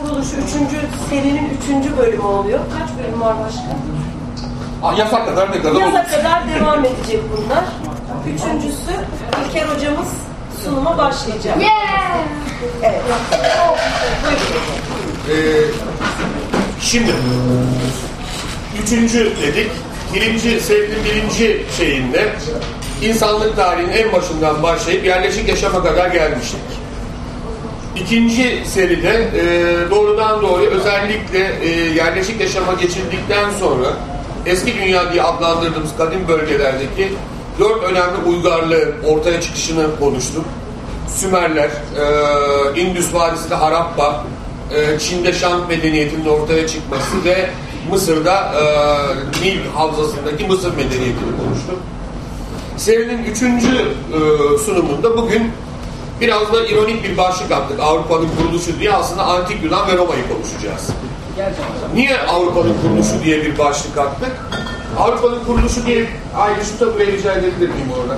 kuruluşu 3. serinin 3. bölümü oluyor. Kaç bölüm var başka? Yaza kadar ne kadar? Yaza kadar devam edecek bunlar. Üçüncüsü İlker hocamız sunuma başlayacak. Evet. Ee, şimdi üçüncü dedik. Birinci, serinin birinci şeyinde insanlık tarihinin en başından başlayıp yerleşik yaşama kadar gelmiştik. İkinci seride e, doğrudan doğruya özellikle e, yerleşik yaşama geçildikten sonra eski dünya diye adlandırdığımız kadim bölgelerdeki dört önemli uygarlığın ortaya çıkışını konuştuk. Sümerler, e, Indus Vadisi'nde Harappa, e, Çin'de Şant medeniyetinin ortaya çıkması ve Mısır'da e, Nil Havzası'ndaki Mısır medeniyetini konuştuk. Serinin üçüncü e, sunumunda bugün biraz da ironik bir başlık attık. Avrupa'nın kuruluşu diye aslında Antik Yunan ve Roma'yı konuşacağız. Niye Avrupa'nın kuruluşu diye bir başlık attık? Avrupa'nın kuruluşu diye ayrı şu tabuya rica edebilir orada?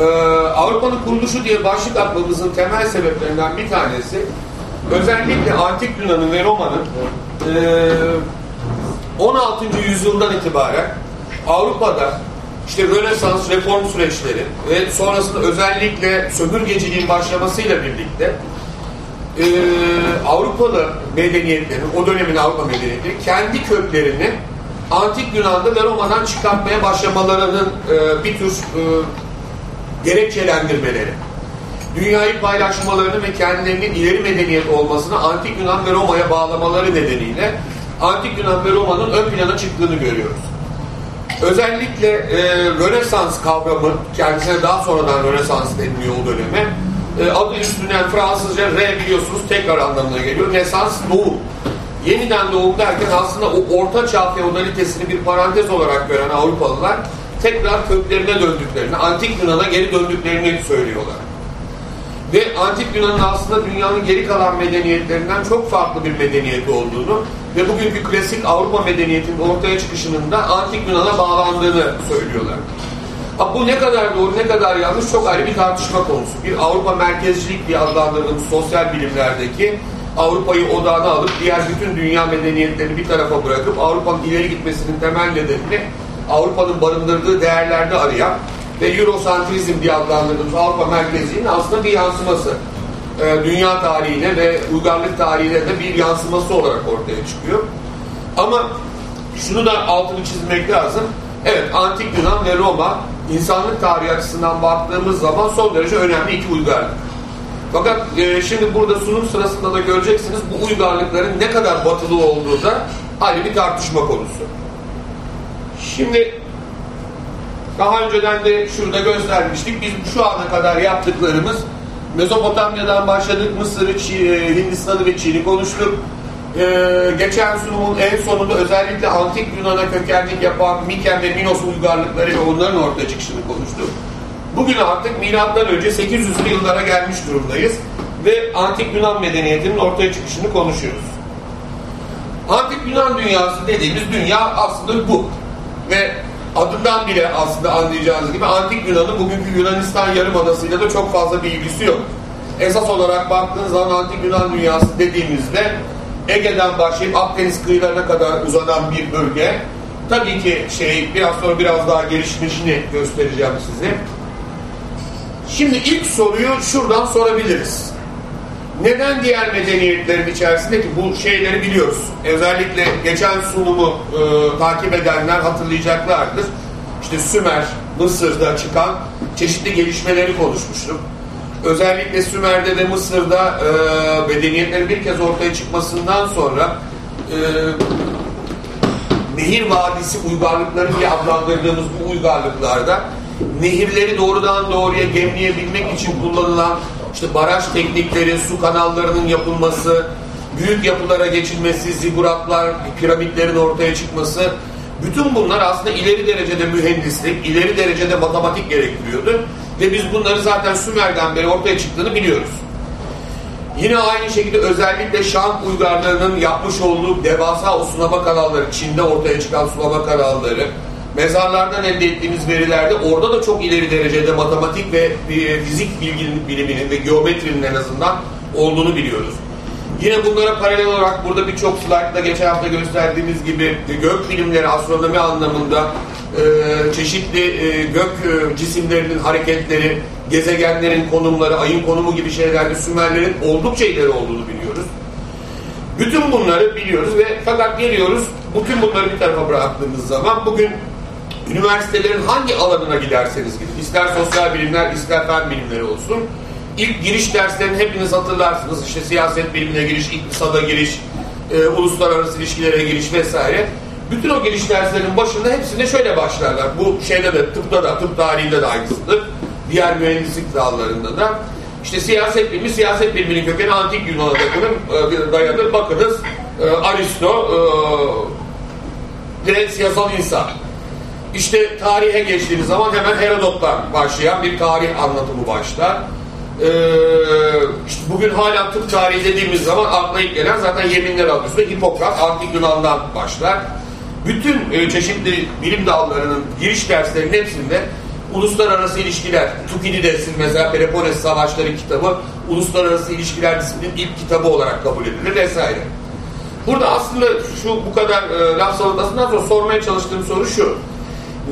Ee, Avrupa'nın kuruluşu diye başlık atmamızın temel sebeplerinden bir tanesi özellikle Antik Yunan'ın ve Roma'nın e, 16. yüzyıldan itibaren Avrupa'da işte Rönesans, reform süreçleri ve sonrasında özellikle sömürgeciliğin başlamasıyla birlikte e, Avrupalı medeniyetlerin, o dönemin Avrupa medeniyetleri kendi köklerini Antik Yunan'da ve Roma'dan çıkartmaya başlamalarının e, bir tür e, gerekçelendirmeleri. Dünyayı paylaşmalarını ve kendilerinin ileri medeniyet olmasını Antik Yunan ve Roma'ya bağlamaları nedeniyle Antik Yunan ve Roma'nın ön plana çıktığını görüyoruz. Özellikle e, Rönesans kavramı, kendisine daha sonradan Rönesans deniliyor o döneme, e, adı üstünden Fransızca R biliyorsunuz tekrar anlamına geliyor. Nesans doğum. Yeniden doğum derken aslında o orta çağ feodalitesini bir parantez olarak gören Avrupalılar tekrar köklerine döndüklerini, Antik Yunan'a geri döndüklerini söylüyorlar. Ve Antik Yunan'ın aslında dünyanın geri kalan medeniyetlerinden çok farklı bir medeniyeti olduğunu ve bugünkü klasik Avrupa medeniyetinin ortaya çıkışının da Antik Yunan'a bağlandığını söylüyorlar. Ha, bu ne kadar doğru ne kadar yanlış çok ayrı bir tartışma konusu. Bir Avrupa merkezcilik diye adlandırdığımız sosyal bilimlerdeki Avrupa'yı odağına alıp diğer bütün dünya medeniyetlerini bir tarafa bırakıp Avrupa'nın ileri gitmesinin temel nedenini Avrupa'nın barındırdığı değerlerde arayan ve Eurosantrizm diye adlandırdığımız Avrupa merkezliğinin aslında bir yansıması. Ee, dünya tarihine ve uygarlık tarihine de bir yansıması olarak ortaya çıkıyor. Ama şunu da altını çizmek lazım. Evet, Antik Yunan ve Roma insanlık tarihi açısından baktığımız zaman son derece önemli iki uygarlık. Fakat e, şimdi burada sunum sırasında da göreceksiniz bu uygarlıkların ne kadar batılı olduğu da ayrı bir tartışma konusu. Şimdi daha önceden de şurada göstermiştik. Biz şu ana kadar yaptıklarımız Mezopotamya'dan başladık. Mısır'ı, Çi- Hindistan'ı ve Çin'i konuştuk. Ee, geçen sunumun en sonunda özellikle Antik Yunan'a kökenlik yapan Miken ve Minos uygarlıkları ve onların ortaya çıkışını konuştuk. Bugün artık milattan önce 800'lü yıllara gelmiş durumdayız ve Antik Yunan medeniyetinin ortaya çıkışını konuşuyoruz. Antik Yunan dünyası dediğimiz dünya aslında bu. Ve adından bile aslında anlayacağınız gibi Antik Yunan'ın bugünkü Yunanistan yarımadasıyla da çok fazla bir ilgisi yok. Esas olarak baktığınız zaman Antik Yunan dünyası dediğimizde Ege'den başlayıp Akdeniz kıyılarına kadar uzanan bir bölge. Tabii ki şey biraz sonra biraz daha gelişmişini göstereceğim size. Şimdi ilk soruyu şuradan sorabiliriz. Neden diğer medeniyetlerin içerisinde ki bu şeyleri biliyoruz. Özellikle geçen sunumu e, takip edenler hatırlayacaklardır. İşte Sümer, Mısır'da çıkan çeşitli gelişmeleri konuşmuştum. Özellikle Sümer'de ve Mısır'da e, medeniyetlerin bir kez ortaya çıkmasından sonra e, Nehir Vadisi uygarlıkları diye adlandırdığımız bu uygarlıklarda nehirleri doğrudan doğruya gemleyebilmek için kullanılan işte baraj teknikleri, su kanallarının yapılması, büyük yapılara geçilmesi, ziguratlar, piramitlerin ortaya çıkması bütün bunlar aslında ileri derecede mühendislik, ileri derecede matematik gerektiriyordu. Ve biz bunları zaten Sümer'den beri ortaya çıktığını biliyoruz. Yine aynı şekilde özellikle Şam uygarlarının yapmış olduğu devasa o sulama kanalları, Çin'de ortaya çıkan sulama kanalları, mezarlardan elde ettiğimiz verilerde orada da çok ileri derecede matematik ve fizik bilginin, biliminin ve geometrinin en azından olduğunu biliyoruz. Yine bunlara paralel olarak burada birçok slaytta geçen hafta gösterdiğimiz gibi gök bilimleri astronomi anlamında e, çeşitli e, gök e, cisimlerinin hareketleri, gezegenlerin konumları, ayın konumu gibi şeylerde Sümerlerin oldukça ileri olduğunu biliyoruz. Bütün bunları biliyoruz ve fakat geliyoruz bütün bunları bir tarafa bıraktığımız zaman bugün üniversitelerin hangi alanına giderseniz gidin, ister sosyal bilimler ister fen bilimleri olsun, ilk giriş derslerini hepiniz hatırlarsınız. İşte siyaset bilimine giriş, iktisada giriş, e, uluslararası ilişkilere giriş vesaire. Bütün o giriş derslerinin başında hepsinde şöyle başlarlar. Bu şeyde de tıpta da, tıp tarihinde de aynısıdır. Diğer mühendislik dallarında da. İşte siyaset bilimi, siyaset biliminin kökeni antik Yunan'a dayanır. E, dayanır. Bakınız e, Aristo e, siyasal insan. İşte tarihe geçtiğiniz zaman hemen Herodot'tan başlayan bir tarih anlatımı başlar. Ee, işte bugün hala tıp tarihi dediğimiz zaman akla ilk gelen zaten yeminler üstünde Hipokrat, Antik Yunan'dan başlar. Bütün e, çeşitli bilim dallarının giriş derslerinin hepsinde uluslararası ilişkiler, Tukidides'in mesela Peloponnes Savaşları kitabı uluslararası ilişkiler disiplinin ilk kitabı olarak kabul edilir vesaire. Burada aslında şu bu kadar e, laf salatasından sonra sormaya çalıştığım soru şu.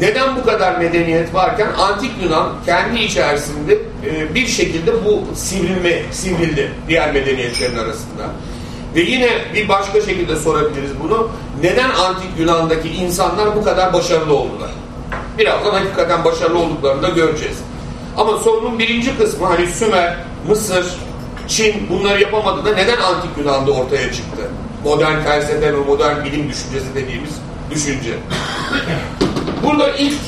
Neden bu kadar medeniyet varken antik Yunan kendi içerisinde e, bir şekilde bu sivrilme sivrildi diğer medeniyetlerin arasında. Ve yine bir başka şekilde sorabiliriz bunu. Neden antik Yunan'daki insanlar bu kadar başarılı oldular? Birazdan hakikaten başarılı olduklarını da göreceğiz. Ama sorunun birinci kısmı hani Sümer, Mısır, Çin bunları yapamadı da neden antik Yunan'da ortaya çıktı? Modern felsefe ve modern bilim düşüncesi dediğimiz düşünce. Burada ilk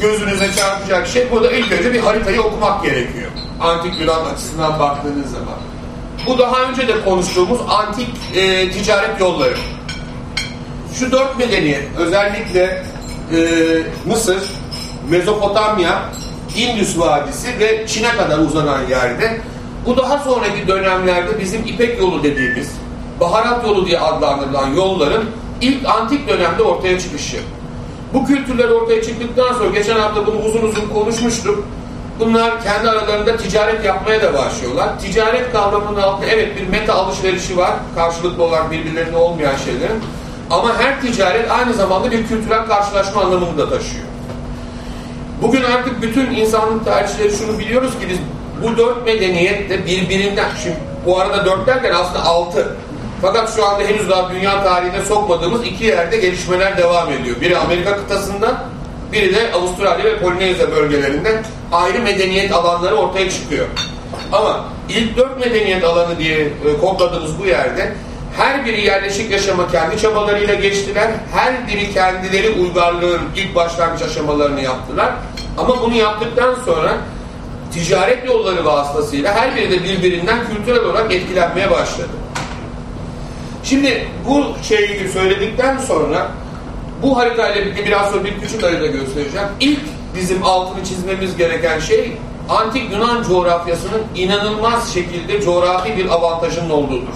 gözünüze çarpacak şey burada ilk önce bir haritayı okumak gerekiyor. Antik Yunan açısından baktığınız zaman. Bu daha önce de konuştuğumuz antik e, ticaret yolları. Şu dört medeniyet özellikle e, Mısır, Mezopotamya, Indus Vadisi ve Çin'e kadar uzanan yerde bu daha sonraki dönemlerde bizim İpek yolu dediğimiz baharat yolu diye adlandırılan yolların ilk antik dönemde ortaya çıkışı. Bu kültürler ortaya çıktıktan sonra geçen hafta bunu uzun uzun konuşmuştuk. Bunlar kendi aralarında ticaret yapmaya da başlıyorlar. Ticaret kavramının altında evet bir meta alışverişi var. Karşılıklı olarak birbirlerine olmayan şeylerin. Ama her ticaret aynı zamanda bir kültürel karşılaşma anlamını da taşıyor. Bugün artık bütün insanlık tarihçileri şunu biliyoruz ki biz bu dört medeniyet de birbirinden, şimdi bu arada dört derken aslında altı. Fakat şu anda henüz daha dünya tarihine sokmadığımız iki yerde gelişmeler devam ediyor. Biri Amerika kıtasında, biri de Avustralya ve Polinezya bölgelerinde ayrı medeniyet alanları ortaya çıkıyor. Ama ilk dört medeniyet alanı diye e, kodladığımız bu yerde her biri yerleşik yaşama kendi çabalarıyla geçtiler. Her biri kendileri uygarlığın ilk başlangıç aşamalarını yaptılar. Ama bunu yaptıktan sonra ticaret yolları vasıtasıyla her biri de birbirinden kültürel olarak etkilenmeye başladı. Şimdi bu şeyi söyledikten sonra bu haritayla birlikte biraz sonra bir küçük harita göstereceğim. İlk bizim altını çizmemiz gereken şey antik Yunan coğrafyasının inanılmaz şekilde coğrafi bir avantajının olduğudur.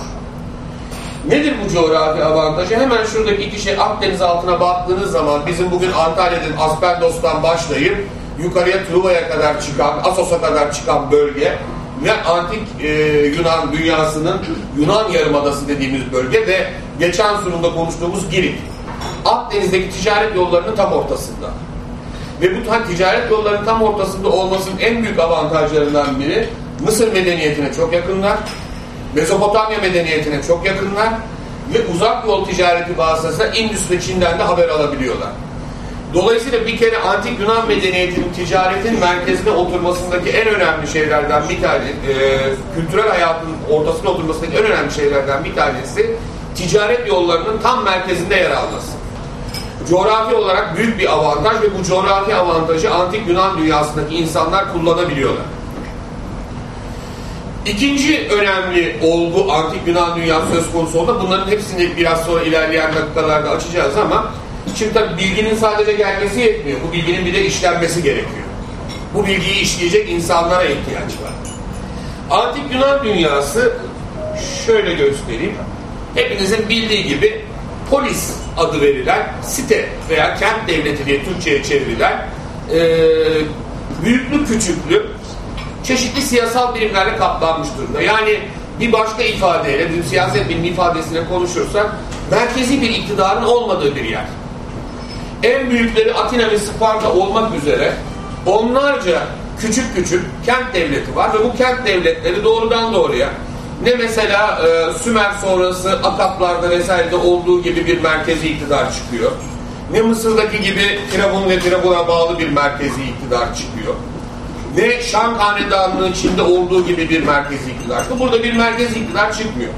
Nedir bu coğrafi avantajı? Hemen şuradaki iki şey Akdeniz altına baktığınız zaman bizim bugün Antalya'dan Aspendos'tan başlayıp yukarıya Truva'ya kadar çıkan, Asos'a kadar çıkan bölge ve antik e, Yunan dünyasının Yunan Yarımadası dediğimiz bölge ve geçen sunumda konuştuğumuz Girit. Akdeniz'deki ticaret yollarının tam ortasında. Ve bu ticaret yollarının tam ortasında olmasının en büyük avantajlarından biri Mısır medeniyetine çok yakınlar, Mezopotamya medeniyetine çok yakınlar ve uzak yol ticareti vasıtasıyla Indus ve Çin'den de haber alabiliyorlar. Dolayısıyla bir kere antik Yunan medeniyetinin ticaretin merkezine oturmasındaki en önemli şeylerden bir tane, e, kültürel hayatın ortasına oturmasındaki en önemli şeylerden bir tanesi ticaret yollarının tam merkezinde yer alması. Coğrafi olarak büyük bir avantaj ve bu coğrafi avantajı antik Yunan dünyasındaki insanlar kullanabiliyorlar. İkinci önemli olgu antik Yunan dünyası söz konusu olduğunda bunların hepsini biraz sonra ilerleyen dakikalarda açacağız ama Şimdi tabii bilginin sadece gelmesi yetmiyor. Bu bilginin bir de işlenmesi gerekiyor. Bu bilgiyi işleyecek insanlara ihtiyaç var. Antik Yunan dünyası şöyle göstereyim. Hepinizin bildiği gibi polis adı verilen site veya kent devleti diye Türkçe'ye çevrilen e, büyüklü küçüklü çeşitli siyasal birimlerle kaplanmış durumda. Yani bir başka ifadeyle, dün siyaset bilimi ifadesine konuşursak, merkezi bir iktidarın olmadığı bir yer. En büyükleri Atina ve Sparta olmak üzere onlarca küçük küçük kent devleti var ve bu kent devletleri doğrudan doğruya ne mesela e, Sümer sonrası Akaplarda vesairede olduğu gibi bir merkezi iktidar çıkıyor. Ne Mısır'daki gibi Firavun ve Firavun'a bağlı bir merkezi iktidar çıkıyor. Ne Şam Hanedanlığı içinde olduğu gibi bir merkezi iktidar çıkıyor. Burada bir merkezi iktidar çıkmıyor.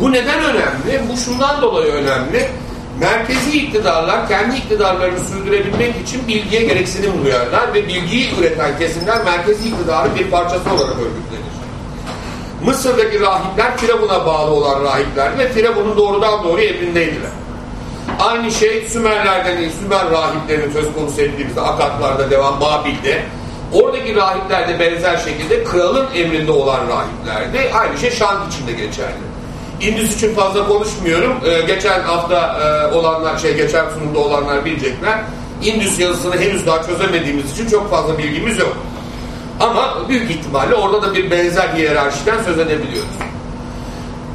Bu neden önemli? Bu şundan dolayı önemli. Merkezi iktidarlar kendi iktidarlarını sürdürebilmek için bilgiye gereksinim duyarlar ve bilgiyi üreten kesimler merkezi iktidarın bir parçası olarak örgütlenir. Mısır'daki rahipler Firavun'a bağlı olan rahiplerdi ve Firavun'un doğrudan doğru emrindeydiler. Aynı şey Sümerlerden, Sümer rahiplerinin söz konusu ettiğimizde Akatlar'da devam, Babil'de. Oradaki rahipler de benzer şekilde kralın emrinde olan rahiplerdi. Aynı şey Şant için de geçerli. İndüs için fazla konuşmuyorum. Ee, geçen hafta e, olanlar, şey geçen sunumda olanlar bilecekler. İndüs yazısını henüz daha çözemediğimiz için çok fazla bilgimiz yok. Ama büyük ihtimalle orada da bir benzer hiyerarşiden söz edebiliyoruz.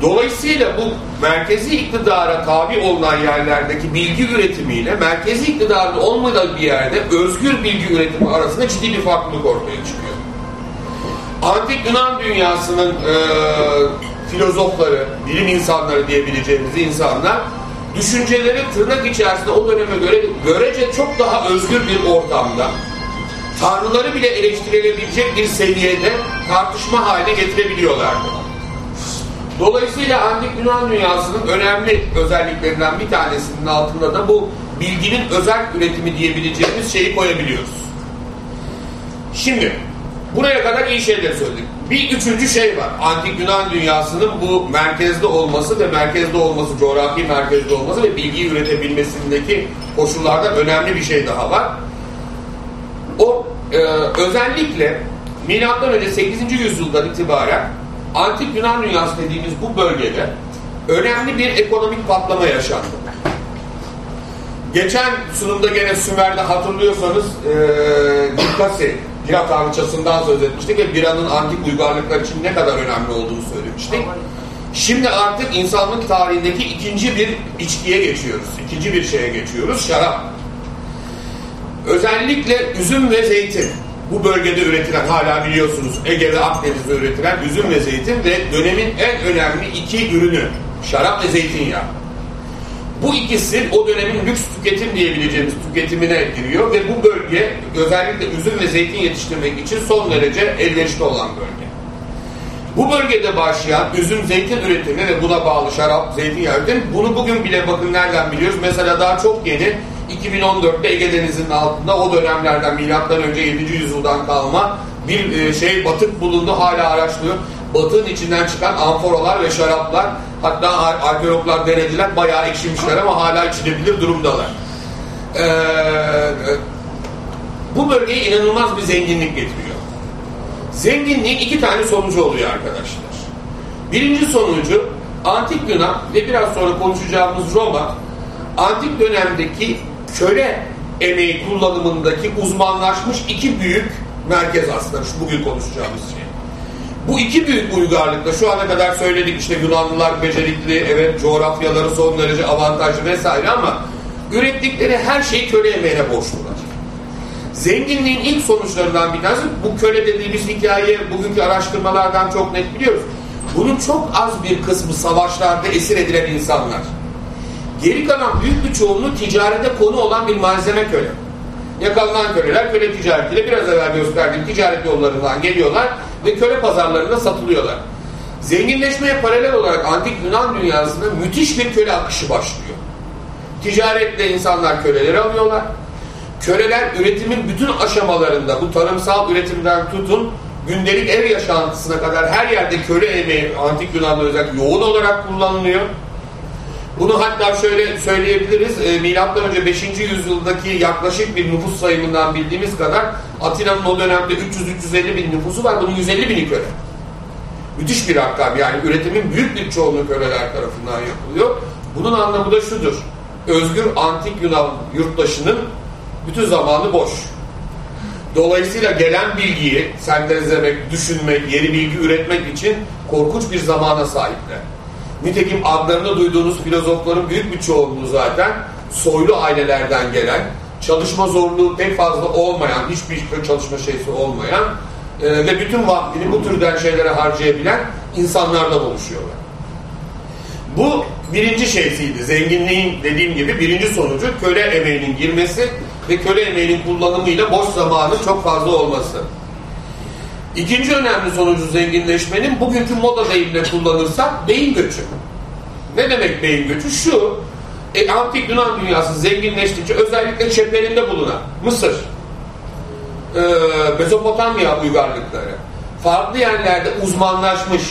Dolayısıyla bu merkezi iktidara tabi olunan yerlerdeki bilgi üretimiyle merkezi iktidarın olmadığı bir yerde özgür bilgi üretimi arasında ciddi bir farklılık ortaya çıkıyor. Antik Yunan dünyasının e, filozofları, bilim insanları diyebileceğimiz insanlar düşünceleri tırnak içerisinde o döneme göre görece çok daha özgür bir ortamda tanrıları bile eleştirilebilecek bir seviyede tartışma haline getirebiliyorlardı. Dolayısıyla antik Yunan dünyasının önemli özelliklerinden bir tanesinin altında da bu bilginin özel üretimi diyebileceğimiz şeyi koyabiliyoruz. Şimdi buraya kadar iyi şeyler söyledik. Bir üçüncü şey var. Antik Yunan dünyasının bu merkezde olması ve merkezde olması, coğrafi merkezde olması ve bilgi üretebilmesindeki koşullarda önemli bir şey daha var. O e, özellikle milattan önce 8. yüzyıldan itibaren Antik Yunan dünyası dediğimiz bu bölgede önemli bir ekonomik patlama yaşandı. Geçen sunumda gene Sümer'de hatırlıyorsanız e, Nikasi, bira tanrıçasından söz etmiştik ve biranın antik uygarlıklar için ne kadar önemli olduğunu söylemiştik. Şimdi artık insanlık tarihindeki ikinci bir içkiye geçiyoruz. İkinci bir şeye geçiyoruz. Şarap. Özellikle üzüm ve zeytin. Bu bölgede üretilen hala biliyorsunuz Ege ve Akdeniz'de üretilen üzüm ve zeytin ve dönemin en önemli iki ürünü şarap ve zeytinyağı. Bu ikisi o dönemin lüks tüketim diyebileceğimiz tüketimine giriyor ve bu bölge özellikle üzüm ve zeytin yetiştirmek için son derece elverişli olan bölge. Bu bölgede başlayan üzüm zeytin üretimi ve buna bağlı şarap, zeytinyağı üretimi bunu bugün bile bakın nereden biliyoruz. Mesela daha çok yeni 2014'te Ege Denizi'nin altında o dönemlerden milattan önce 7. yüzyıldan kalma bir e, şey batık bulundu hala araştırıyor. Batığın içinden çıkan amforalar ve şaraplar hatta arkeologlar denediler bayağı ekşimişler ama hala içilebilir durumdalar. Ee, bu bölgeye inanılmaz bir zenginlik getiriyor. Zenginliğin iki tane sonucu oluyor arkadaşlar. Birinci sonucu Antik Yunan ve biraz sonra konuşacağımız Roma antik dönemdeki köle emeği kullanımındaki uzmanlaşmış iki büyük merkez aslında şu bugün konuşacağımız şey. Bu iki büyük uygarlıkta şu ana kadar söyledik işte Yunanlılar becerikli, evet coğrafyaları son derece avantajlı vesaire ama ürettikleri her şeyi köle emeğine borçlular. Zenginliğin ilk sonuçlarından bir tanesi bu köle dediğimiz hikaye bugünkü araştırmalardan çok net biliyoruz. Bunun çok az bir kısmı savaşlarda esir edilen insanlar. Geri kalan büyük bir çoğunluğu ticarete konu olan bir malzeme köle. Yakalanan köleler köle ticaretiyle biraz evvel gösterdiğim ticaret yollarından geliyorlar ve köle pazarlarında satılıyorlar. Zenginleşmeye paralel olarak antik Yunan dünyasında müthiş bir köle akışı başlıyor. Ticaretle insanlar köleleri alıyorlar. Köleler üretimin bütün aşamalarında bu tarımsal üretimden tutun gündelik ev yaşantısına kadar her yerde köle emeği antik Yunan'da özellikle yoğun olarak kullanılıyor. Bunu hatta şöyle söyleyebiliriz. E, Milattan önce 5. yüzyıldaki yaklaşık bir nüfus sayımından bildiğimiz kadar Atina'nın o dönemde 300-350 bin nüfusu var. Bunun 150 bini köle. Müthiş bir rakam. Yani üretimin büyük bir çoğunluğu köleler tarafından yapılıyor. Bunun anlamı da şudur. Özgür antik Yunan yurttaşının bütün zamanı boş. Dolayısıyla gelen bilgiyi sentezlemek, düşünmek, yeni bilgi üretmek için korkunç bir zamana sahipler. Nitekim adlarını duyduğunuz filozofların büyük bir çoğunluğu zaten soylu ailelerden gelen, çalışma zorluğu pek fazla olmayan, hiçbir çalışma şeysi olmayan e, ve bütün vaktini bu türden şeylere harcayabilen insanlardan oluşuyorlar. Bu birinci şeysiydi. Zenginliğin dediğim gibi birinci sonucu köle emeğinin girmesi ve köle emeğinin kullanımıyla boş zamanı çok fazla olması. İkinci önemli sonucu zenginleşmenin bugünkü moda deyimle kullanırsak beyin göçü. Ne demek beyin göçü? Şu, e, antik Yunan dünyası zenginleştikçe özellikle çeperinde bulunan Mısır, e, Mezopotamya uygarlıkları, farklı yerlerde uzmanlaşmış,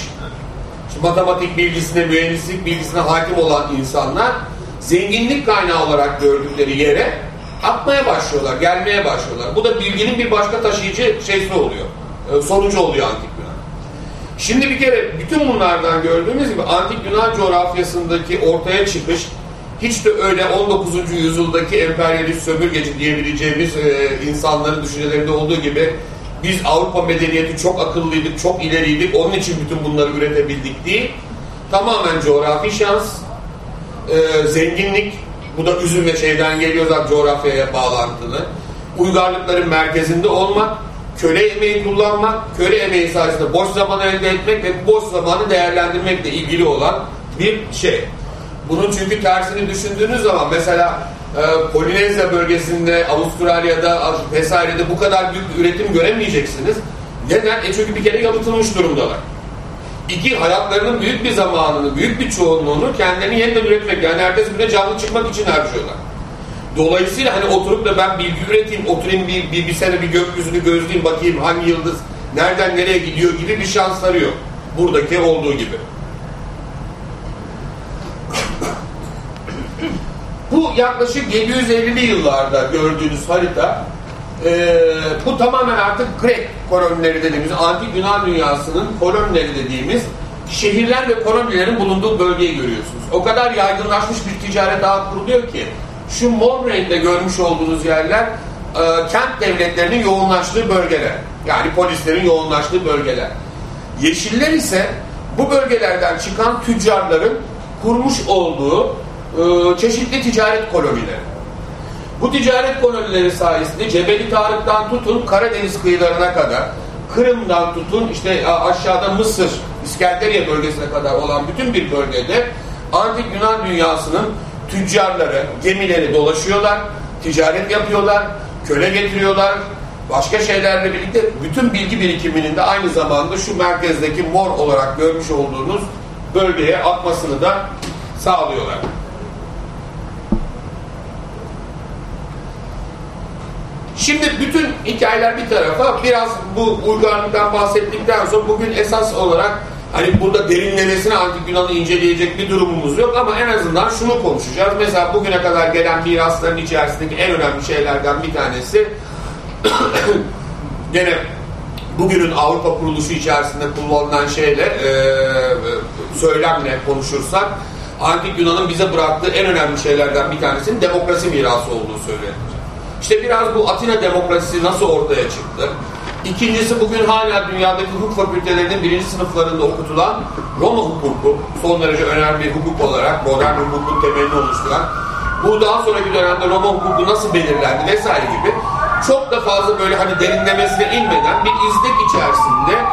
işte matematik bilgisine, mühendislik bilgisine hakim olan insanlar zenginlik kaynağı olarak gördükleri yere atmaya başlıyorlar, gelmeye başlıyorlar. Bu da bilginin bir başka taşıyıcı şeysi oluyor, sonucu oluyor antik Yunan. Şimdi bir kere bütün bunlardan gördüğümüz gibi antik Yunan coğrafyasındaki ortaya çıkış hiç de öyle 19. yüzyıldaki emperyalist sömürgeci diyebileceğimiz e, insanların düşüncelerinde olduğu gibi biz Avrupa medeniyeti çok akıllıydık, çok ileriydik, onun için bütün bunları üretebildik değil. Tamamen coğrafi şans, e, zenginlik, bu da üzüm ve şeyden geliyor zaten coğrafyaya bağlantılı. Uygarlıkların merkezinde olmak, köle emeği kullanmak, köle emeği sayesinde boş zaman elde etmek ve boş zamanı değerlendirmekle ilgili olan bir şey. Bunun çünkü tersini düşündüğünüz zaman mesela e, Polinezya bölgesinde, Avustralya'da vesairede bu kadar büyük üretim göremeyeceksiniz. Neden? E çünkü bir kere yalıtılmış durumdalar. İki, hayatlarının büyük bir zamanını, büyük bir çoğunluğunu kendilerini yeniden üretmek, yani ertesi güne canlı çıkmak için harcıyorlar. Dolayısıyla hani oturup da ben bilgi üreteyim, oturayım bir, bir, bir sene bir gökyüzünü gözleyeyim, bakayım hangi yıldız nereden nereye gidiyor gibi bir şansları yok. Buradaki olduğu gibi. Bu yaklaşık 750'li yıllarda gördüğünüz harita e, bu tamamen artık Grek kolonileri dediğimiz antik Yunan dünyasının kolonileri dediğimiz şehirler ve kolonilerin bulunduğu bölgeyi görüyorsunuz. O kadar yaygınlaşmış bir ticaret ağı kuruluyor ki şu mor renkte görmüş olduğunuz yerler e, kent devletlerinin yoğunlaştığı bölgeler. Yani polislerin yoğunlaştığı bölgeler. Yeşiller ise bu bölgelerden çıkan tüccarların kurmuş olduğu e, çeşitli ticaret kolonileri. Bu ticaret kolonileri sayesinde Cebeli Tarık'tan tutun Karadeniz kıyılarına kadar, Kırım'dan tutun işte aşağıda Mısır, İskenderiye bölgesine kadar olan bütün bir bölgede antik Yunan dünyasının tüccarları, gemileri dolaşıyorlar, ticaret yapıyorlar, köle getiriyorlar, başka şeylerle birlikte bütün bilgi birikiminin de aynı zamanda şu merkezdeki mor olarak görmüş olduğunuz bölgeye akmasını da sağlıyorlar. Şimdi bütün hikayeler bir tarafa biraz bu uygarlıktan bahsettikten sonra bugün esas olarak hani burada derinlemesine antik Yunan'ı inceleyecek bir durumumuz yok ama en azından şunu konuşacağız. Mesela bugüne kadar gelen mirasların içerisindeki en önemli şeylerden bir tanesi gene bugünün Avrupa kuruluşu içerisinde kullanılan şeyle e, söylemle konuşursak antik Yunan'ın bize bıraktığı en önemli şeylerden bir tanesinin demokrasi mirası olduğu söylenir. İşte biraz bu Atina demokrasisi nasıl ortaya çıktı? İkincisi bugün hala dünyadaki hukuk fakültelerinin birinci sınıflarında okutulan Roma hukuku, son derece önemli bir hukuk olarak modern hukukun temelini oluşturan, bu daha sonraki dönemde Roma hukuku nasıl belirlendi vesaire gibi çok da fazla böyle hani derinlemesine inmeden bir izlek içerisinde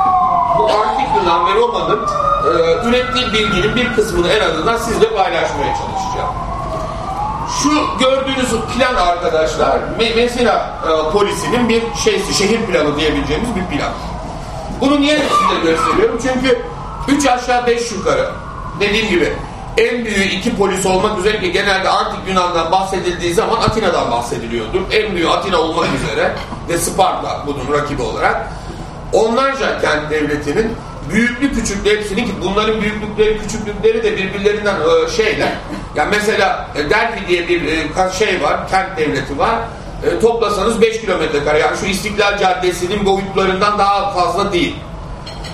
bu antik Yunan ve Roma'nın e, ürettiği bilginin bir kısmını en azından sizle paylaşmaya çalışacağım. Şu gördüğünüz plan arkadaşlar Mesela e, polisinin bir şeysi, şehir planı diyebileceğimiz bir plan. Bunu niye size gösteriyorum? Çünkü 3 aşağı 5 yukarı dediğim gibi en büyüğü iki polis olmak üzere ki genelde antik Yunan'dan bahsedildiği zaman Atina'dan bahsediliyordur. En büyüğü Atina olmak üzere ve Sparta bunun rakibi olarak onlarca kent devletinin büyüklü küçüklü hepsinin ki bunların büyüklükleri küçüklükleri de birbirlerinden e, şeyler. Yani mesela e, Delphi diye bir e, şey var, kent devleti var. toplasanız 5 kilometre kare yani şu İstiklal Caddesi'nin boyutlarından daha fazla değil.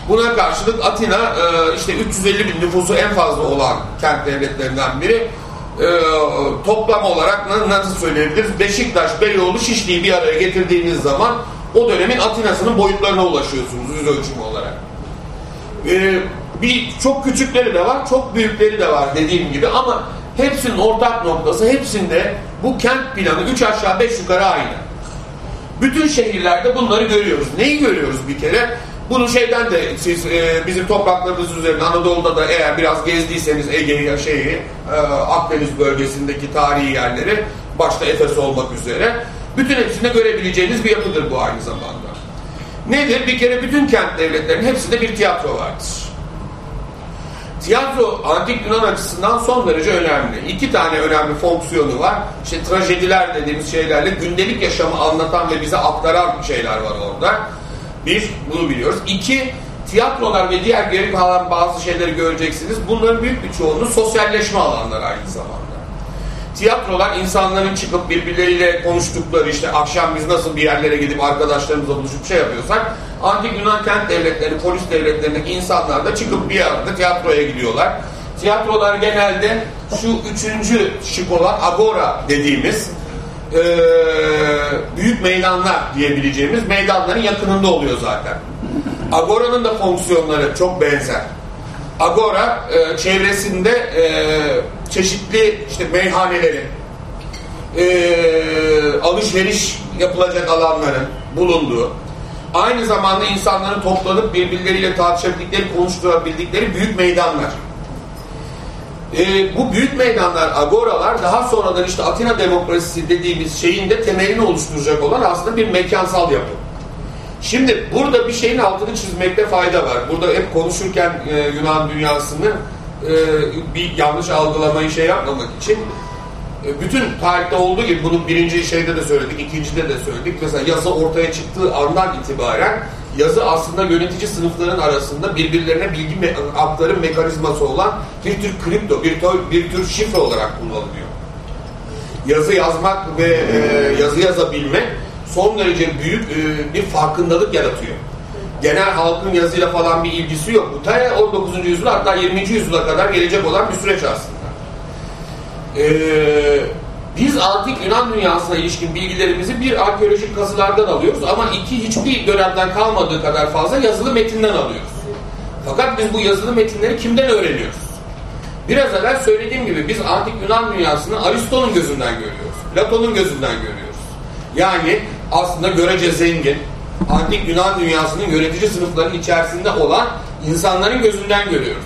Buna karşılık Atina işte 350 bin nüfusu en fazla olan kent devletlerinden biri. Toplam olarak nasıl söyleyebiliriz? Beşiktaş, Beyoğlu, Şişli'yi bir araya getirdiğiniz zaman o dönemin Atina'sının boyutlarına ulaşıyorsunuz yüz ölçümü olarak. Ee, Bir çok küçükleri de var, çok büyükleri de var dediğim gibi ama hepsinin ortak noktası hepsinde bu kent planı 3 aşağı 5 yukarı aynı. Bütün şehirlerde bunları görüyoruz. Neyi görüyoruz bir kere? Bunu şeyden de siz e, bizim topraklarımız üzerinde Anadolu'da da eğer biraz gezdiyseniz Ege'yi, şeyi, e, Akdeniz bölgesindeki tarihi yerleri başta Efes olmak üzere bütün hepsinde görebileceğiniz bir yapıdır bu aynı zamanda. Nedir? Bir kere bütün kent devletlerinin hepsinde bir tiyatro vardır. Tiyatro antik Yunan açısından son derece önemli. İki tane önemli fonksiyonu var. İşte trajediler dediğimiz şeylerle gündelik yaşamı anlatan ve bize aktaran şeyler var orada. Bir, bunu biliyoruz. İki, tiyatrolar ve diğer geri kalan bazı şeyleri göreceksiniz. Bunların büyük bir çoğunluğu sosyalleşme alanları aynı zamanda. Tiyatrolar insanların çıkıp birbirleriyle konuştukları işte akşam biz nasıl bir yerlere gidip arkadaşlarımızla buluşup şey yapıyorsak antik Yunan kent devletleri, polis devletlerindeki insanlar da çıkıp bir yerde tiyatroya gidiyorlar. Tiyatrolar genelde şu üçüncü şık olan agora dediğimiz e, büyük meydanlar diyebileceğimiz meydanların yakınında oluyor zaten. Agora'nın da fonksiyonları çok benzer. Agora e, çevresinde e, çeşitli işte meyhanelerin, e, alışveriş yapılacak alanların bulunduğu, aynı zamanda insanların toplanıp birbirleriyle tartışabildikleri, konuşturabildikleri büyük meydanlar. E, bu büyük meydanlar, agoralar daha sonradan işte Atina demokrasisi dediğimiz şeyin de temelini oluşturacak olan aslında bir mekansal yapı. Şimdi burada bir şeyin altını çizmekte fayda var. Burada hep konuşurken e, Yunan dünyasını e, bir yanlış algılamayı şey yapmamak için e, bütün tarihte olduğu gibi bunu birinci şeyde de söyledik, ikincide de söyledik. Mesela yazı ortaya çıktığı andan itibaren yazı aslında yönetici sınıfların arasında birbirlerine bilgi me aktarım mekanizması olan bir tür kripto, bir tür, bir tür şifre olarak kullanılıyor. Yazı yazmak ve e, yazı yazabilmek son derece büyük e, bir farkındalık yaratıyor. Genel halkın yazıyla falan bir ilgisi yok. Bu ta 19. yüzyıl hatta 20. yüzyıla kadar gelecek olan bir süreç aslında. Ee, biz antik Yunan dünyasına ilişkin bilgilerimizi bir arkeolojik kazılardan alıyoruz ama iki hiçbir dönemden kalmadığı kadar fazla yazılı metinden alıyoruz. Fakat biz bu yazılı metinleri kimden öğreniyoruz? Biraz evvel söylediğim gibi biz antik Yunan dünyasını Aristo'nun gözünden görüyoruz. Platon'un gözünden görüyoruz. Yani aslında görece zengin, antik Yunan dünyasının yönetici sınıflarının içerisinde olan insanların gözünden görüyoruz.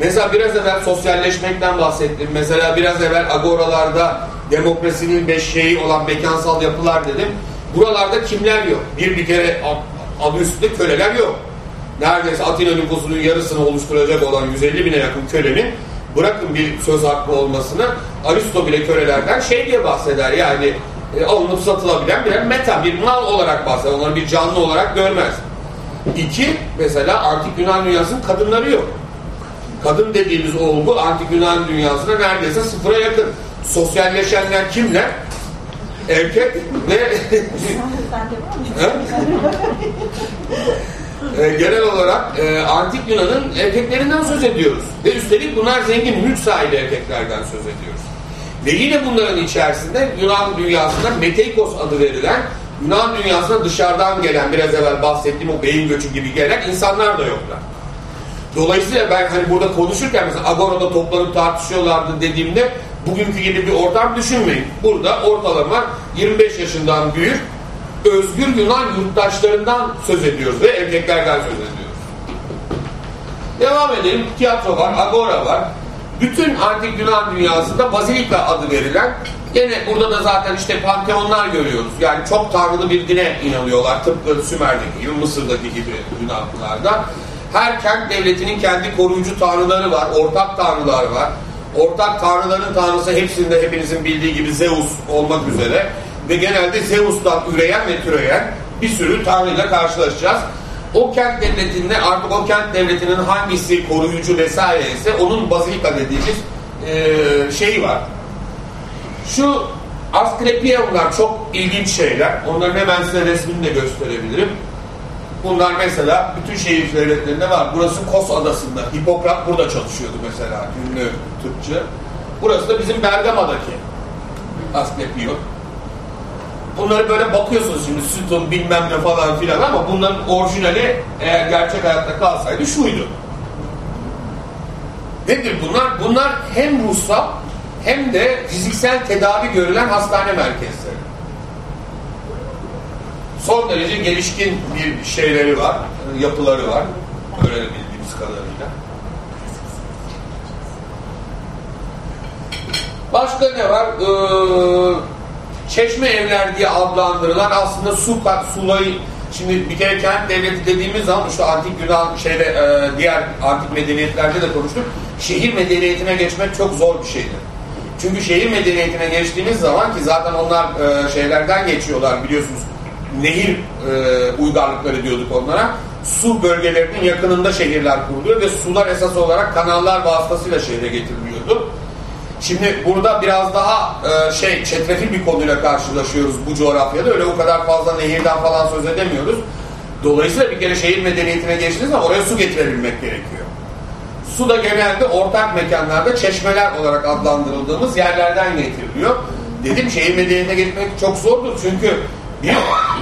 Mesela biraz evvel sosyalleşmekten bahsettim. Mesela biraz evvel agoralarda demokrasinin beş şeyi olan mekansal yapılar dedim. Buralarda kimler yok? Bir bir kere adı üstünde köleler yok. Neredeyse Atina nüfusunun yarısını oluşturacak olan 150 bine yakın kölenin bırakın bir söz hakkı olmasını Aristo bile kölelerden şey diye bahseder yani e, alınıp satılabilen bir meta, bir mal olarak bahseder. Onları bir canlı olarak görmez. İki, mesela antik Yunan dünyasının kadınları yok. Kadın dediğimiz olgu antik Yunan dünyasına neredeyse sıfıra yakın. Sosyalleşenler kimler? Erkek ve e, genel olarak e, antik Yunan'ın erkeklerinden söz ediyoruz. Ve üstelik bunlar zengin mülk sahibi erkeklerden söz ediyoruz. Ve yine bunların içerisinde Yunan dünyasında Meteikos adı verilen Yunan dünyasına dışarıdan gelen biraz evvel bahsettiğim o beyin göçü gibi gelen insanlar da yoklar. Dolayısıyla ben hani burada konuşurken mesela Agora'da toplanıp tartışıyorlardı dediğimde bugünkü gibi bir ortam düşünmeyin. Burada ortalama 25 yaşından büyük özgür Yunan yurttaşlarından söz ediyoruz ve erkeklerden söz ediyoruz. Devam edelim. Tiyatro var, agora var. Bütün antik Yunan dünyasında bazilika adı verilen Gene burada da zaten işte panteonlar görüyoruz. Yani çok tanrılı bir dine inanıyorlar. Tıpkı Sümer'deki gibi, Mısır'daki gibi Yunanlılarda. Her kent devletinin kendi koruyucu tanrıları var. Ortak tanrılar var. Ortak tanrıların tanrısı hepsinde hepinizin bildiği gibi Zeus olmak üzere. Ve genelde Zeus'tan üreyen ve türeyen bir sürü tanrıyla karşılaşacağız. O kent devletinde artık o kent devletinin hangisi koruyucu vesaire ise onun bazilika dediğimiz e, şeyi var şu Asklepiyonlar çok ilginç şeyler. Onların hemen size resmini de gösterebilirim. Bunlar mesela bütün şehir devletlerinde var. Burası Kos Adası'nda. Hipokrat burada çalışıyordu mesela ünlü tıpçı. Burası da bizim Bergama'daki Asklepion. Bunları böyle bakıyorsunuz şimdi sütun bilmem ne falan filan ama bunların orijinali eğer gerçek hayatta kalsaydı şuydu. Nedir bunlar? Bunlar hem ruhsal hem de fiziksel tedavi görülen hastane merkezleri. Son derece gelişkin bir şeyleri var, yapıları var. Öğrenebildiğimiz kadarıyla. Başka ne var? Ee, çeşme evler diye adlandırılan aslında su sulayı Şimdi bir kere kent devleti dediğimiz zaman işte antik Yunan şeyde e, diğer antik medeniyetlerde de konuştuk. Şehir medeniyetine geçmek çok zor bir şeydir. Çünkü şehir medeniyetine geçtiğimiz zaman ki zaten onlar e, şeylerden geçiyorlar biliyorsunuz. Nehir e, uygarlıkları diyorduk onlara. Su bölgelerinin yakınında şehirler kuruluyor ve sular esas olarak kanallar vasıtasıyla şehre getiriliyordu. Şimdi burada biraz daha e, şey çetrefil bir konuyla karşılaşıyoruz bu coğrafyada. Öyle o kadar fazla nehirden falan söz edemiyoruz. Dolayısıyla bir kere şehir medeniyetine geçtiğiniz oraya su getirebilmek gerekiyor. Su da genelde ortak mekanlarda çeşmeler olarak adlandırıldığımız yerlerden getiriliyor. Dedim şehir medeniyetine geçmek çok zordur çünkü bir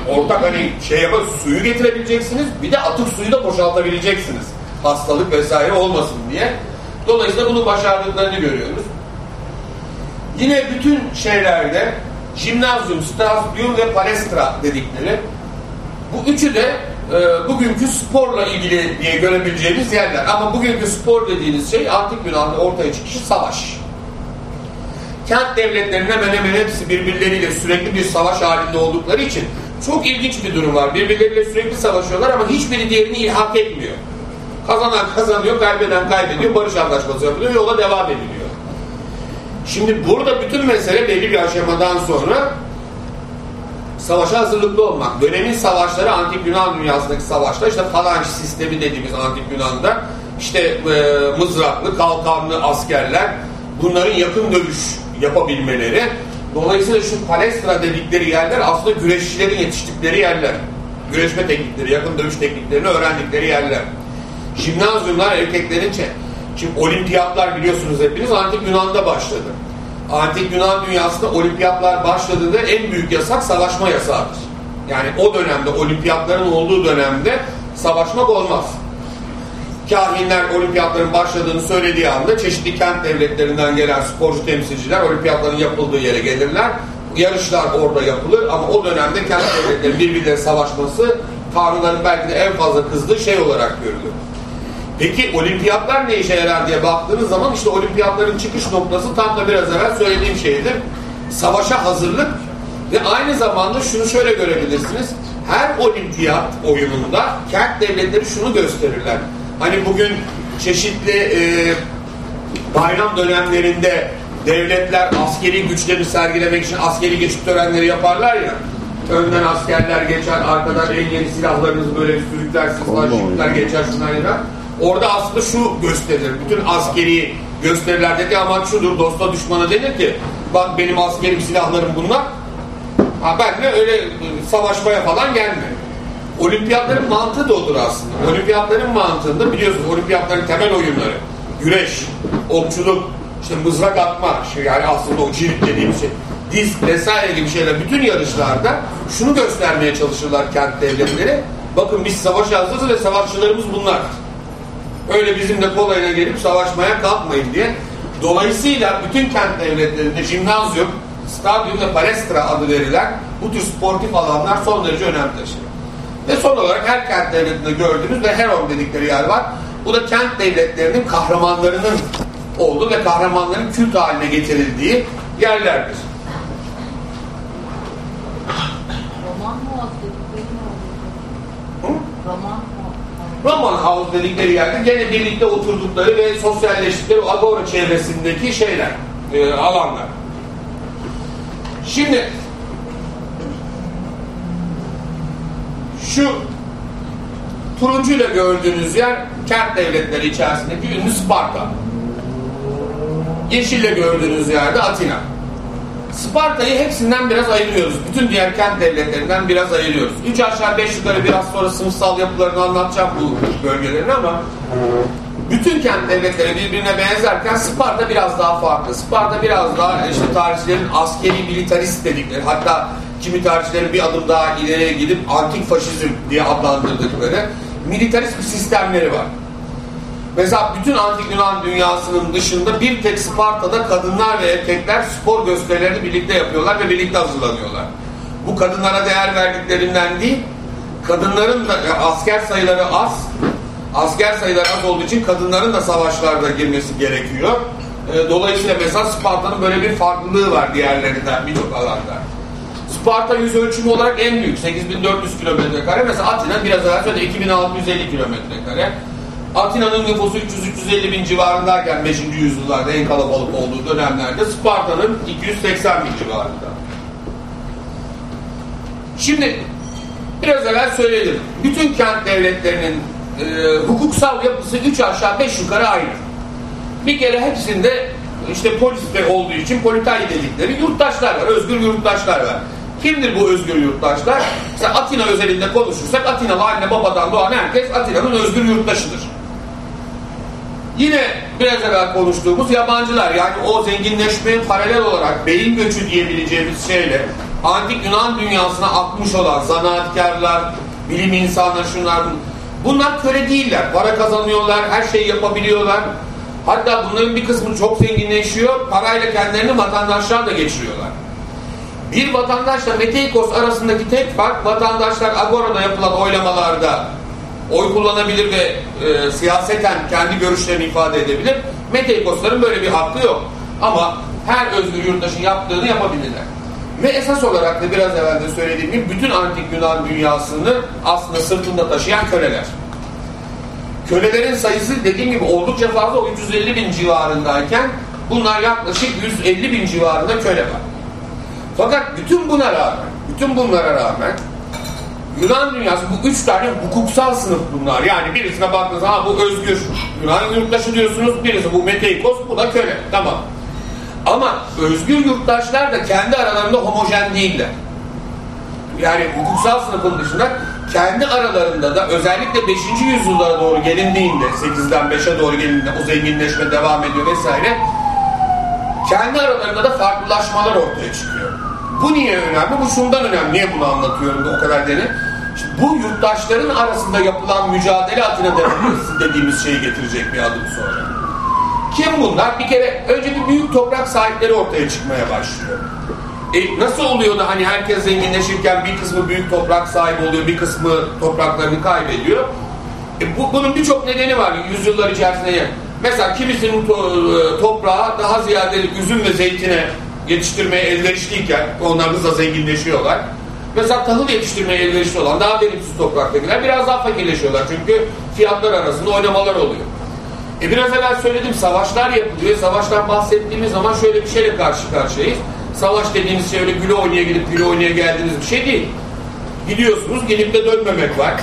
ortak hani şey yapar suyu getirebileceksiniz bir de atık suyu da boşaltabileceksiniz. Hastalık vesaire olmasın diye. Dolayısıyla bunu başardıklarını görüyoruz. Yine bütün şeylerde jimnazyum, stadyum ve palestra dedikleri bu üçü de e, bugünkü sporla ilgili diye görebileceğimiz yerler. Ama bugünkü spor dediğiniz şey antik Yunan'da ortaya çıkışı savaş. Kent devletlerinin hemen hemen hepsi birbirleriyle sürekli bir savaş halinde oldukları için çok ilginç bir durum var. Birbirleriyle sürekli savaşıyorlar ama hiçbiri diğerini ilhak etmiyor. Kazanan kazanıyor, kaybeden kaybediyor, barış anlaşması yapılıyor, yola devam ediliyor. Şimdi burada bütün mesele belli bir aşamadan sonra savaşa hazırlıklı olmak. Dönemin savaşları antik Yunan dünyasındaki savaşlar işte falanç sistemi dediğimiz antik Yunan'da işte e, mızraklı, kalkanlı askerler bunların yakın dövüş yapabilmeleri. Dolayısıyla şu palestra dedikleri yerler aslında güreşçilerin yetiştikleri yerler. Güreşme teknikleri, yakın dövüş tekniklerini öğrendikleri yerler. Jimnazyumlar erkeklerin Şimdi olimpiyatlar biliyorsunuz hepiniz antik Yunan'da başladı. Antik Yunan dünyasında olimpiyatlar başladığında en büyük yasak savaşma yasağıdır. Yani o dönemde olimpiyatların olduğu dönemde savaşmak olmaz. Kahinler olimpiyatların başladığını söylediği anda çeşitli kent devletlerinden gelen sporcu temsilciler olimpiyatların yapıldığı yere gelirler. Yarışlar orada yapılır ama o dönemde kent devletleri birbirleri savaşması tanrıların belki de en fazla kızdığı şey olarak görülür. Peki olimpiyatlar ne işe yarar diye baktığınız zaman işte olimpiyatların çıkış noktası tam da biraz evvel söylediğim şeydir. Savaşa hazırlık ve aynı zamanda şunu şöyle görebilirsiniz. Her olimpiyat oyununda kent devletleri şunu gösterirler. Hani bugün çeşitli e, bayram dönemlerinde devletler askeri güçlerini sergilemek için askeri geçit törenleri yaparlar ya. Önden askerler geçer, arkadan en yeni silahlarınızı böyle sürükler geçer şunlar ya Orada aslında şu gösterilir. Bütün askeri gösterilerdeki amaç şudur. Dosta düşmana denir ki bak benim askerim silahlarım bunlar. Ha ben de öyle savaşmaya falan gelme. Olimpiyatların mantığı da odur aslında. Olimpiyatların mantığında biliyorsunuz olimpiyatların temel oyunları. Güreş, okçuluk, işte mızrak atma, şey yani aslında o cirit dediğimiz şey. Disk vesaire gibi şeyler bütün yarışlarda şunu göstermeye çalışırlar kent devletleri. Bakın biz savaş hazırız ve savaşçılarımız bunlar öyle bizimle kolayına gelip savaşmaya kalkmayın diye. Dolayısıyla bütün kent devletlerinde jimnazyum, stadyum ve palestra adı verilen bu tür sportif alanlar son derece önem. Ve son olarak her kent devletinde gördüğünüz ve Heron dedikleri yer var. Bu da kent devletlerinin kahramanlarının olduğu ve kahramanların kült haline getirildiği yerlerdir. Roman mı Roman Roman House dedikleri yerde gene birlikte oturdukları ve sosyalleştikleri Agora çevresindeki şeyler, e, alanlar. Şimdi şu turuncuyla gördüğünüz yer kent devletleri içerisindeki ünlü Sparta. Yeşille gördüğünüz yerde Atina. Sparta'yı hepsinden biraz ayırıyoruz. Bütün diğer kent devletlerinden biraz ayırıyoruz. Üç aşağı beş yukarı biraz sonra sınıfsal yapılarını anlatacağım bu bölgelerin ama bütün kent devletleri birbirine benzerken Sparta biraz daha farklı. Sparta biraz daha işte tarihçilerin askeri militarist dedikleri hatta kimi tarihçilerin bir adım daha ileriye gidip antik faşizm diye adlandırdıkları militarist bir sistemleri var. Mesela bütün antik Yunan dünyasının dışında bir tek Sparta'da kadınlar ve erkekler spor gösterilerini birlikte yapıyorlar ve birlikte hazırlanıyorlar. Bu kadınlara değer verdiklerinden değil, kadınların da asker sayıları az, asker sayıları az olduğu için kadınların da savaşlarda girmesi gerekiyor. E, Dolayısıyla mesela Sparta'nın böyle bir farklılığı var diğerlerinden birçok alanda. Sparta yüz ölçümü olarak en büyük 8400 kilometre kare. Mesela Atina biraz evvel söyledi 2650 kilometre kare. Atina'nın nüfusu 300-350 bin civarındayken 5. yüzyıllarda en kalabalık olduğu dönemlerde Sparta'nın 280 bin civarında. Şimdi biraz evvel söyledim. Bütün kent devletlerinin e, hukuksal yapısı 3 aşağı 5 yukarı aynı. Bir kere hepsinde işte polisde olduğu için politay dedikleri yurttaşlar var, özgür yurttaşlar var. Kimdir bu özgür yurttaşlar? Mesela Atina özelinde konuşursak Atinalı anne babadan doğan herkes Atina'nın özgür yurttaşıdır. Yine biraz evvel konuştuğumuz yabancılar yani o zenginleşmeye paralel olarak beyin göçü diyebileceğimiz şeyle antik Yunan dünyasına akmış olan zanaatkarlar, bilim insanları şunlar bunlar köle değiller. Para kazanıyorlar, her şeyi yapabiliyorlar. Hatta bunların bir kısmı çok zenginleşiyor, parayla kendilerini vatandaşlar da geçiriyorlar. Bir vatandaşla Meteikos arasındaki tek fark vatandaşlar Agora'da yapılan oylamalarda oy kullanabilir ve e, siyaseten kendi görüşlerini ifade edebilir. Meteikosların böyle bir hakkı yok. Ama her özgür yurttaşın yaptığını yapabilirler. Ve esas olarak da biraz evvel de söylediğim gibi bütün antik Yunan dünyasını aslında sırtında taşıyan köleler. Kölelerin sayısı dediğim gibi oldukça fazla o 350 bin civarındayken bunlar yaklaşık 150 bin civarında köle var. Fakat bütün buna rağmen, bütün bunlara rağmen Yunan dünyası bu üç tane hukuksal sınıf bunlar. Yani birisine baktığınız zaman bu özgür Yunan yurttaşı diyorsunuz, birisi bu Meteikos, bu da köle. Tamam. Ama özgür yurttaşlar da kendi aralarında homojen değiller. Yani hukuksal sınıfın dışında kendi aralarında da özellikle 5. yüzyıllara doğru gelindiğinde 8'den 5'e doğru gelindiğinde o zenginleşme devam ediyor vesaire kendi aralarında da farklılaşmalar ortaya çıkıyor. Bu niye önemli? Bu şundan önemli. Niye bunu anlatıyorum da o kadar deni? Bu yurttaşların arasında yapılan mücadele Atina demokrasisi dediğimiz şeyi getirecek bir adım sonra. Kim bunlar? Bir kere önce bir büyük toprak sahipleri ortaya çıkmaya başlıyor. E, nasıl oluyor da hani herkes zenginleşirken bir kısmı büyük toprak sahibi oluyor, bir kısmı topraklarını kaybediyor? E, bu, bunun birçok nedeni var yüzyıllar içerisinde. Mesela kimisinin to, e, toprağı daha ziyade üzüm ve zeytine yetiştirmeye elverişliyken onlar hızla zenginleşiyorlar. Mesela tahıl yetiştirmeye elverişli olan daha verimsiz topraktakiler biraz daha fakirleşiyorlar. Çünkü fiyatlar arasında oynamalar oluyor. E biraz evvel söyledim savaşlar yapılıyor. Savaştan bahsettiğimiz zaman şöyle bir şeyle karşı karşıyayız. Savaş dediğimiz şey öyle güle oynaya gidip güle oynaya geldiğiniz bir şey değil. Gidiyorsunuz gelip de dönmemek var.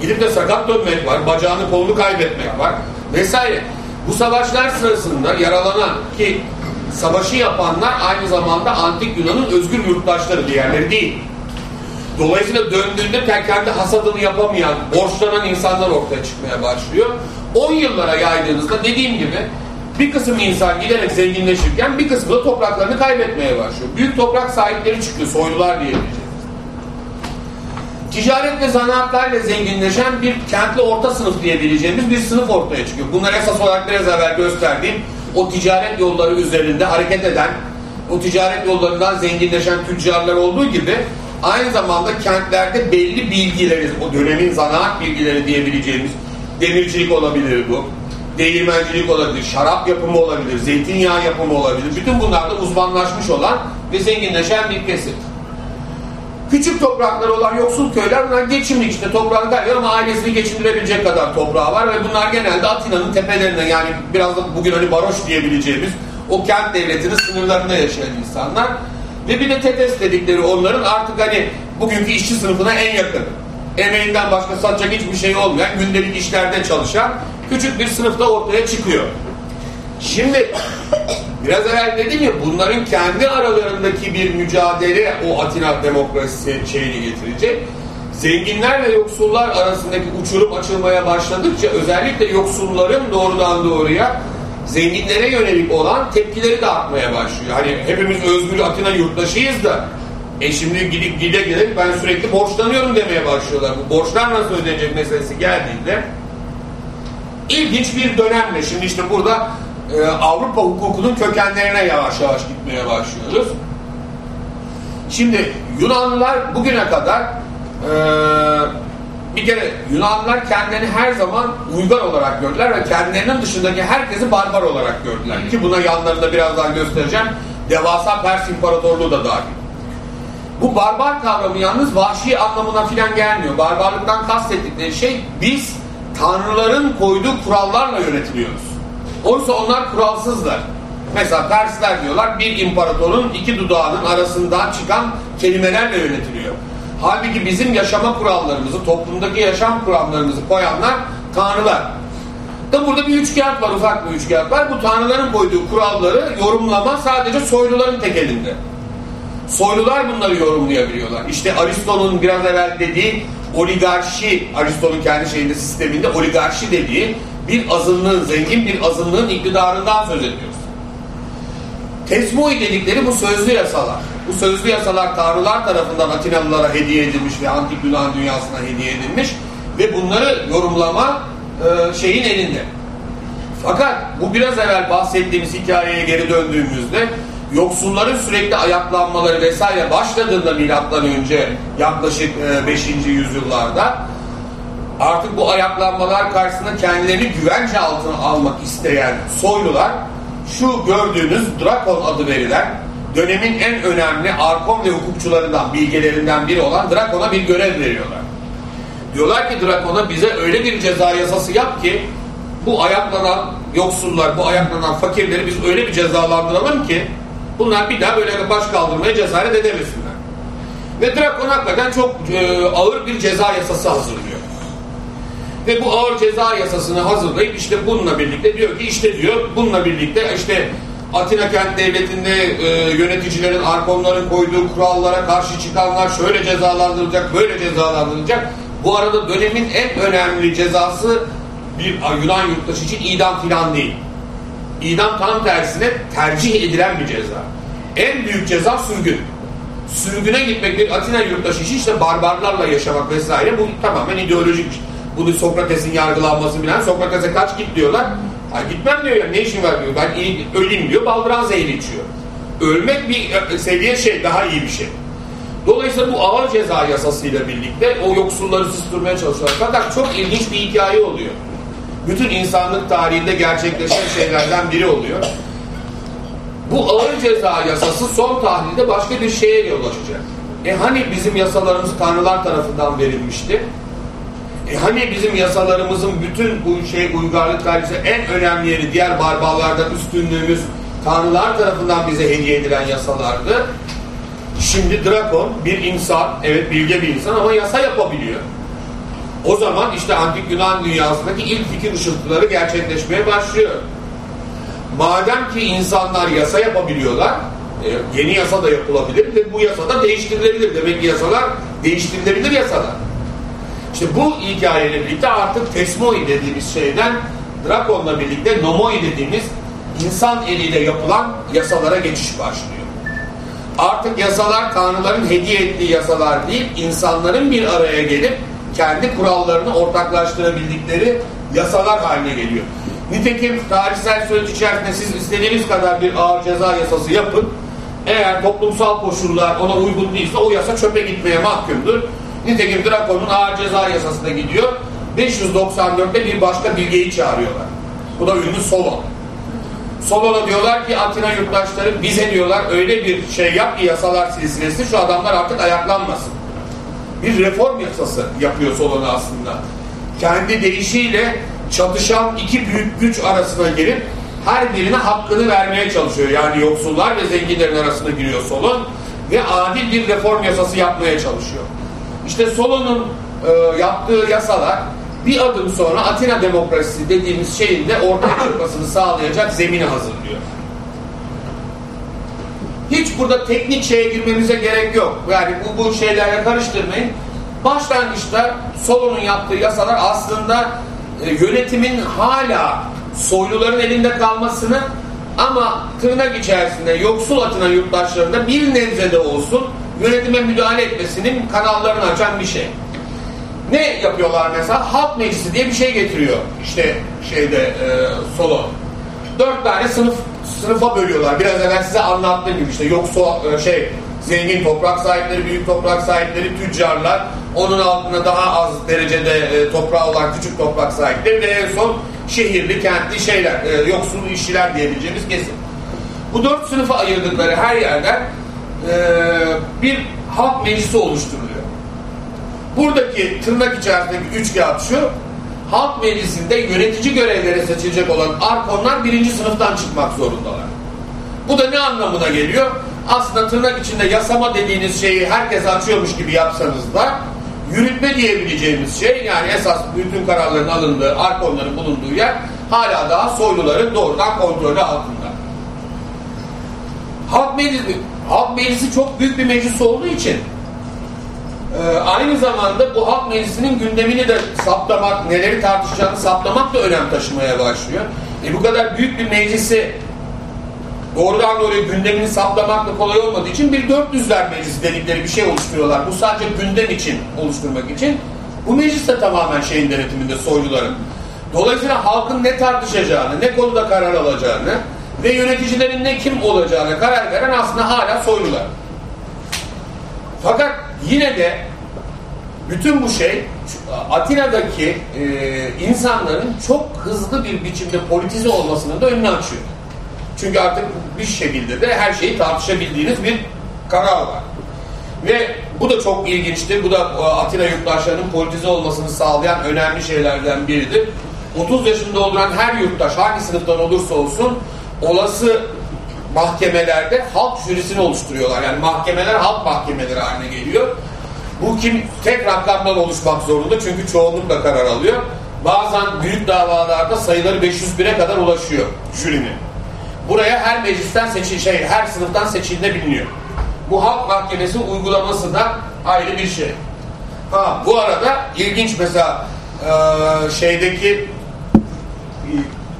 Gidip de sakat dönmek var. Bacağını kolunu kaybetmek var. Vesaire. Bu savaşlar sırasında yaralanan ki savaşı yapanlar aynı zamanda antik Yunan'ın özgür yurttaşları diğerleri değil. Dolayısıyla döndüğünde kendi hasadını yapamayan, borçlanan insanlar ortaya çıkmaya başlıyor. 10 yıllara yaydığınızda dediğim gibi bir kısım insan giderek zenginleşirken bir kısmı da topraklarını kaybetmeye başlıyor. Büyük toprak sahipleri çıkıyor, soylular diyebileceğiz. Ticaret ve zanaatlarla zenginleşen bir kentli orta sınıf diyebileceğimiz bir sınıf ortaya çıkıyor. Bunlar esas olarak biraz evvel gösterdiğim o ticaret yolları üzerinde hareket eden, o ticaret yollarından zenginleşen tüccarlar olduğu gibi aynı zamanda kentlerde belli bilgileri, o dönemin zanaat bilgileri diyebileceğimiz demircilik olabilir bu, değirmencilik olabilir, şarap yapımı olabilir, zeytinyağı yapımı olabilir. Bütün bunlarda uzmanlaşmış olan ve zenginleşen bir kesim. Küçük toprakları olan yoksul köyler bunlar geçimlik işte toprağını kaybediyor ama ailesini geçindirebilecek kadar toprağı var ve bunlar genelde Atina'nın tepelerinde yani biraz da bugün hani baroş diyebileceğimiz o kent devletinin sınırlarında yaşayan insanlar ve bir de tetes dedikleri onların artık hani bugünkü işçi sınıfına en yakın emeğinden başka satacak hiçbir şey olmayan gündelik işlerde çalışan küçük bir sınıfta ortaya çıkıyor. Şimdi biraz evvel dedim ya bunların kendi aralarındaki bir mücadele o Atina demokrasisi şeyini getirecek. Zenginler ve yoksullar arasındaki uçurum açılmaya başladıkça özellikle yoksulların doğrudan doğruya zenginlere yönelik olan tepkileri de artmaya başlıyor. Hani hepimiz özgür Atina yurttaşıyız da e şimdi gidip gide gide ben sürekli borçlanıyorum demeye başlıyorlar. Bu borçlar nasıl ödenecek meselesi geldiğinde ilginç bir dönemle şimdi işte burada e, Avrupa hukukunun kökenlerine yavaş yavaş gitmeye başlıyoruz. Şimdi Yunanlılar bugüne kadar e, bir kere Yunanlılar kendilerini her zaman uygar olarak gördüler ve kendilerinin dışındaki herkesi barbar olarak gördüler. Ki buna yanlarında birazdan göstereceğim. Devasa Pers İmparatorluğu da dahil. Bu barbar kavramı yalnız vahşi anlamına filan gelmiyor. Barbarlıktan kastettikleri şey biz tanrıların koyduğu kurallarla yönetiliyoruz. Oysa onlar kuralsızlar. Mesela Persler diyorlar bir imparatorun iki dudağının arasından çıkan kelimelerle yönetiliyor. Halbuki bizim yaşama kurallarımızı, toplumdaki yaşam kurallarımızı koyanlar tanrılar. Da burada bir üçkağıt var, ufak bir üçkağıt var. Bu tanrıların koyduğu kuralları yorumlama sadece soyluların tek elinde. Soylular bunları yorumlayabiliyorlar. İşte Aristo'nun biraz evvel dediği oligarşi, Aristo'nun kendi şeyinde sisteminde oligarşi dediği bir azınlığın, zengin bir azınlığın iktidarından söz ediyoruz. Tesmoi dedikleri bu sözlü yasalar. Bu sözlü yasalar tanrılar tarafından Atinalılara hediye edilmiş ve antik Yunan dünyasına hediye edilmiş ve bunları yorumlama e, şeyin elinde. Fakat bu biraz evvel bahsettiğimiz hikayeye geri döndüğümüzde yoksulların sürekli ayaklanmaları vesaire başladığında milattan önce yaklaşık 5. yüzyıllarda artık bu ayaklanmalar karşısında kendilerini güvence altına almak isteyen soylular şu gördüğünüz Drakon adı verilen dönemin en önemli arkon ve hukukçularından, bilgelerinden biri olan Drakon'a bir görev veriyorlar. Diyorlar ki Drakon'a bize öyle bir ceza yasası yap ki bu ayaklanan yoksullar, bu ayaklanan fakirleri biz öyle bir cezalandıralım ki bunlar bir daha böyle baş kaldırmaya cesaret edemesinler. Ve Drakon hakikaten çok e, ağır bir ceza yasası hazırlıyor. Ve bu ağır ceza yasasını hazırlayıp işte bununla birlikte diyor ki işte diyor bununla birlikte işte Atina kent devletinde e, yöneticilerin, arkonların koyduğu kurallara karşı çıkanlar şöyle cezalandırılacak, böyle cezalandırılacak. Bu arada dönemin en önemli cezası bir Yunan yurttaşı için idam filan değil. İdam tam tersine tercih edilen bir ceza. En büyük ceza sürgün. Sürgüne gitmek bir Atina yurttaşı için işte barbarlarla yaşamak vesaire bu tamamen ideolojik. Bunu Sokrates'in yargılanması bilen Sokrates'e kaç git diyorlar. Ay gitmem diyor ya ne işin var diyor. Ben öleyim diyor baldıran zehri içiyor. Ölmek bir e, seviye şey daha iyi bir şey. Dolayısıyla bu ağır ceza yasasıyla birlikte o yoksulları susturmaya çalışıyorlar. Fakat çok ilginç bir hikaye oluyor. Bütün insanlık tarihinde gerçekleşen şeylerden biri oluyor. Bu ağır ceza yasası son tahlilde başka bir şeye yol açacak. E hani bizim yasalarımız tanrılar tarafından verilmişti? E hani bizim yasalarımızın bütün bu şey uygarlık tarihinde en önemli yeri diğer barbarlardan üstünlüğümüz tanrılar tarafından bize hediye edilen yasalardı. Şimdi Drakon bir insan, evet bilge bir insan ama yasa yapabiliyor. O zaman işte antik Yunan dünyasındaki ilk fikir ışıltıları gerçekleşmeye başlıyor. Madem ki insanlar yasa yapabiliyorlar, e, yeni yasa da yapılabilir ve bu yasa da değiştirilebilir. Demek ki yasalar değiştirilebilir yasalar. İşte bu hikayeyle birlikte artık tesmoi dediğimiz şeyden Drakon'la birlikte nomoi dediğimiz insan eliyle yapılan yasalara geçiş başlıyor. Artık yasalar tanrıların hediye ettiği yasalar değil, insanların bir araya gelip kendi kurallarını ortaklaştırabildikleri yasalar haline geliyor. Nitekim tarihsel süreç içerisinde siz istediğiniz kadar bir ağır ceza yasası yapın. Eğer toplumsal koşullar ona uygun değilse o yasa çöpe gitmeye mahkumdur. Nitekim Drakon'un ağır ceza yasasına gidiyor. 594'te bir başka bilgeyi çağırıyorlar. Bu da ünlü Solon. Solon'a diyorlar ki Atina yurttaşları bize diyorlar öyle bir şey yap ki yasalar silsilesi şu adamlar artık ayaklanmasın. Bir reform yasası yapıyor Solon aslında. Kendi deyişiyle çatışan iki büyük güç arasına girip her birine hakkını vermeye çalışıyor. Yani yoksullar ve zenginlerin arasına giriyor Solon ve adil bir reform yasası yapmaya çalışıyor. İşte Solon'un e, yaptığı yasalar bir adım sonra Atina demokrasisi dediğimiz şeyin de ortaya çıkmasını sağlayacak zemini hazırlıyor. Hiç burada teknik şeye girmemize gerek yok. Yani bu, bu şeylerle karıştırmayın. Başlangıçta Solon'un yaptığı yasalar aslında e, yönetimin hala soyluların elinde kalmasını ama tırnak içerisinde yoksul Atina yurttaşlarında bir nebze de olsun yönetime müdahale etmesinin kanallarını açan bir şey. Ne yapıyorlar mesela? Halk meclisi diye bir şey getiriyor. İşte şeyde e, solo. Dört tane sınıf sınıfa bölüyorlar. Biraz evvel size anlattığım gibi işte yoksul e, şey zengin toprak sahipleri, büyük toprak sahipleri, tüccarlar, onun altında daha az derecede e, toprağı olan küçük toprak sahipleri ve en son şehirli, kentli şeyler, e, yoksul işçiler diyebileceğimiz kesim. Bu dört sınıfa ayırdıkları her yerden bir halk meclisi oluşturuluyor. Buradaki tırnak içerisindeki üç kağıt şu, halk meclisinde yönetici görevlere seçilecek olan arkonlar birinci sınıftan çıkmak zorundalar. Bu da ne anlamına geliyor? Aslında tırnak içinde yasama dediğiniz şeyi herkes açıyormuş gibi yapsanız da yürütme diyebileceğimiz şey yani esas bütün kararların alındığı, arkonların bulunduğu yer hala daha soyluların doğrudan kontrolü altında. Halk Meclisi, Halk Meclisi çok büyük bir meclis olduğu için ee, aynı zamanda bu halk meclisinin gündemini de saptamak, neleri tartışacağını saptamak da önem taşımaya başlıyor. E bu kadar büyük bir meclisi doğrudan doğruya gündemini saptamak da kolay olmadığı için bir 400'ler meclisi dedikleri bir şey oluşturuyorlar. Bu sadece gündem için oluşturmak için. Bu meclis de tamamen şeyin denetiminde soyluların. Dolayısıyla halkın ne tartışacağını, ne konuda karar alacağını ve yöneticilerin ne kim olacağını karar veren aslında hala soylular. Fakat yine de bütün bu şey Atina'daki e, insanların çok hızlı bir biçimde politize olmasının da önünü açıyor. Çünkü artık bir şekilde de her şeyi tartışabildiğiniz bir karar var. Ve bu da çok ilginçtir. Bu da e, Atina yurttaşlarının politize olmasını sağlayan önemli şeylerden biridir. 30 yaşını dolduran her yurttaş hangi sınıftan olursa olsun olası mahkemelerde halk jürisini oluşturuyorlar. Yani mahkemeler halk mahkemeleri haline geliyor. Bu kim tek rakamdan oluşmak zorunda çünkü çoğunlukla karar alıyor. Bazen büyük davalarda sayıları 501'e kadar ulaşıyor jürinin. Buraya her meclisten seçil şey, her sınıftan seçilebiliyor. Bu halk mahkemesi uygulaması da ayrı bir şey. Ha, bu arada ilginç mesela e, şeydeki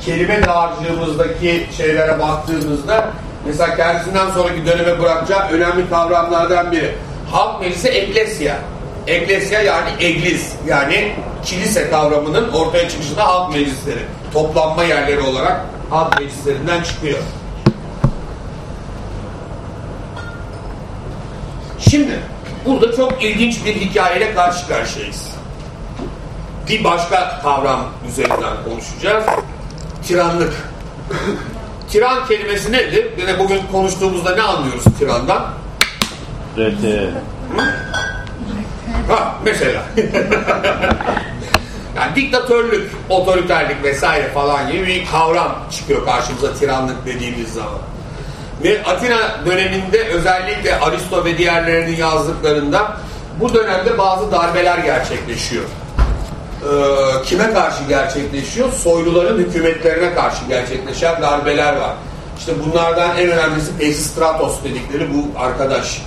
kelime dağarcığımızdaki şeylere baktığımızda mesela kendisinden sonraki döneme bırakacağı önemli kavramlardan biri. Halk meclisi eklesya. Eklesya yani eglis yani kilise kavramının ortaya çıkışında halk meclisleri. Toplanma yerleri olarak halk meclislerinden çıkıyor. Şimdi burada çok ilginç bir hikayeyle karşı karşıyayız. Bir başka kavram üzerinden konuşacağız. Tiranlık. Tiran kelimesi nedir? Yine bugün konuştuğumuzda ne anlıyoruz tirandan? RT. Ha mesela. yani diktatörlük, otoriterlik vesaire falan gibi bir kavram çıkıyor karşımıza tiranlık dediğimiz zaman. Ve Atina döneminde özellikle Aristo ve diğerlerinin yazdıklarında bu dönemde bazı darbeler gerçekleşiyor. Ee, kime karşı gerçekleşiyor? Soyluların hükümetlerine karşı gerçekleşen darbeler var. İşte bunlardan en önemlisi Pesistratos dedikleri bu arkadaş.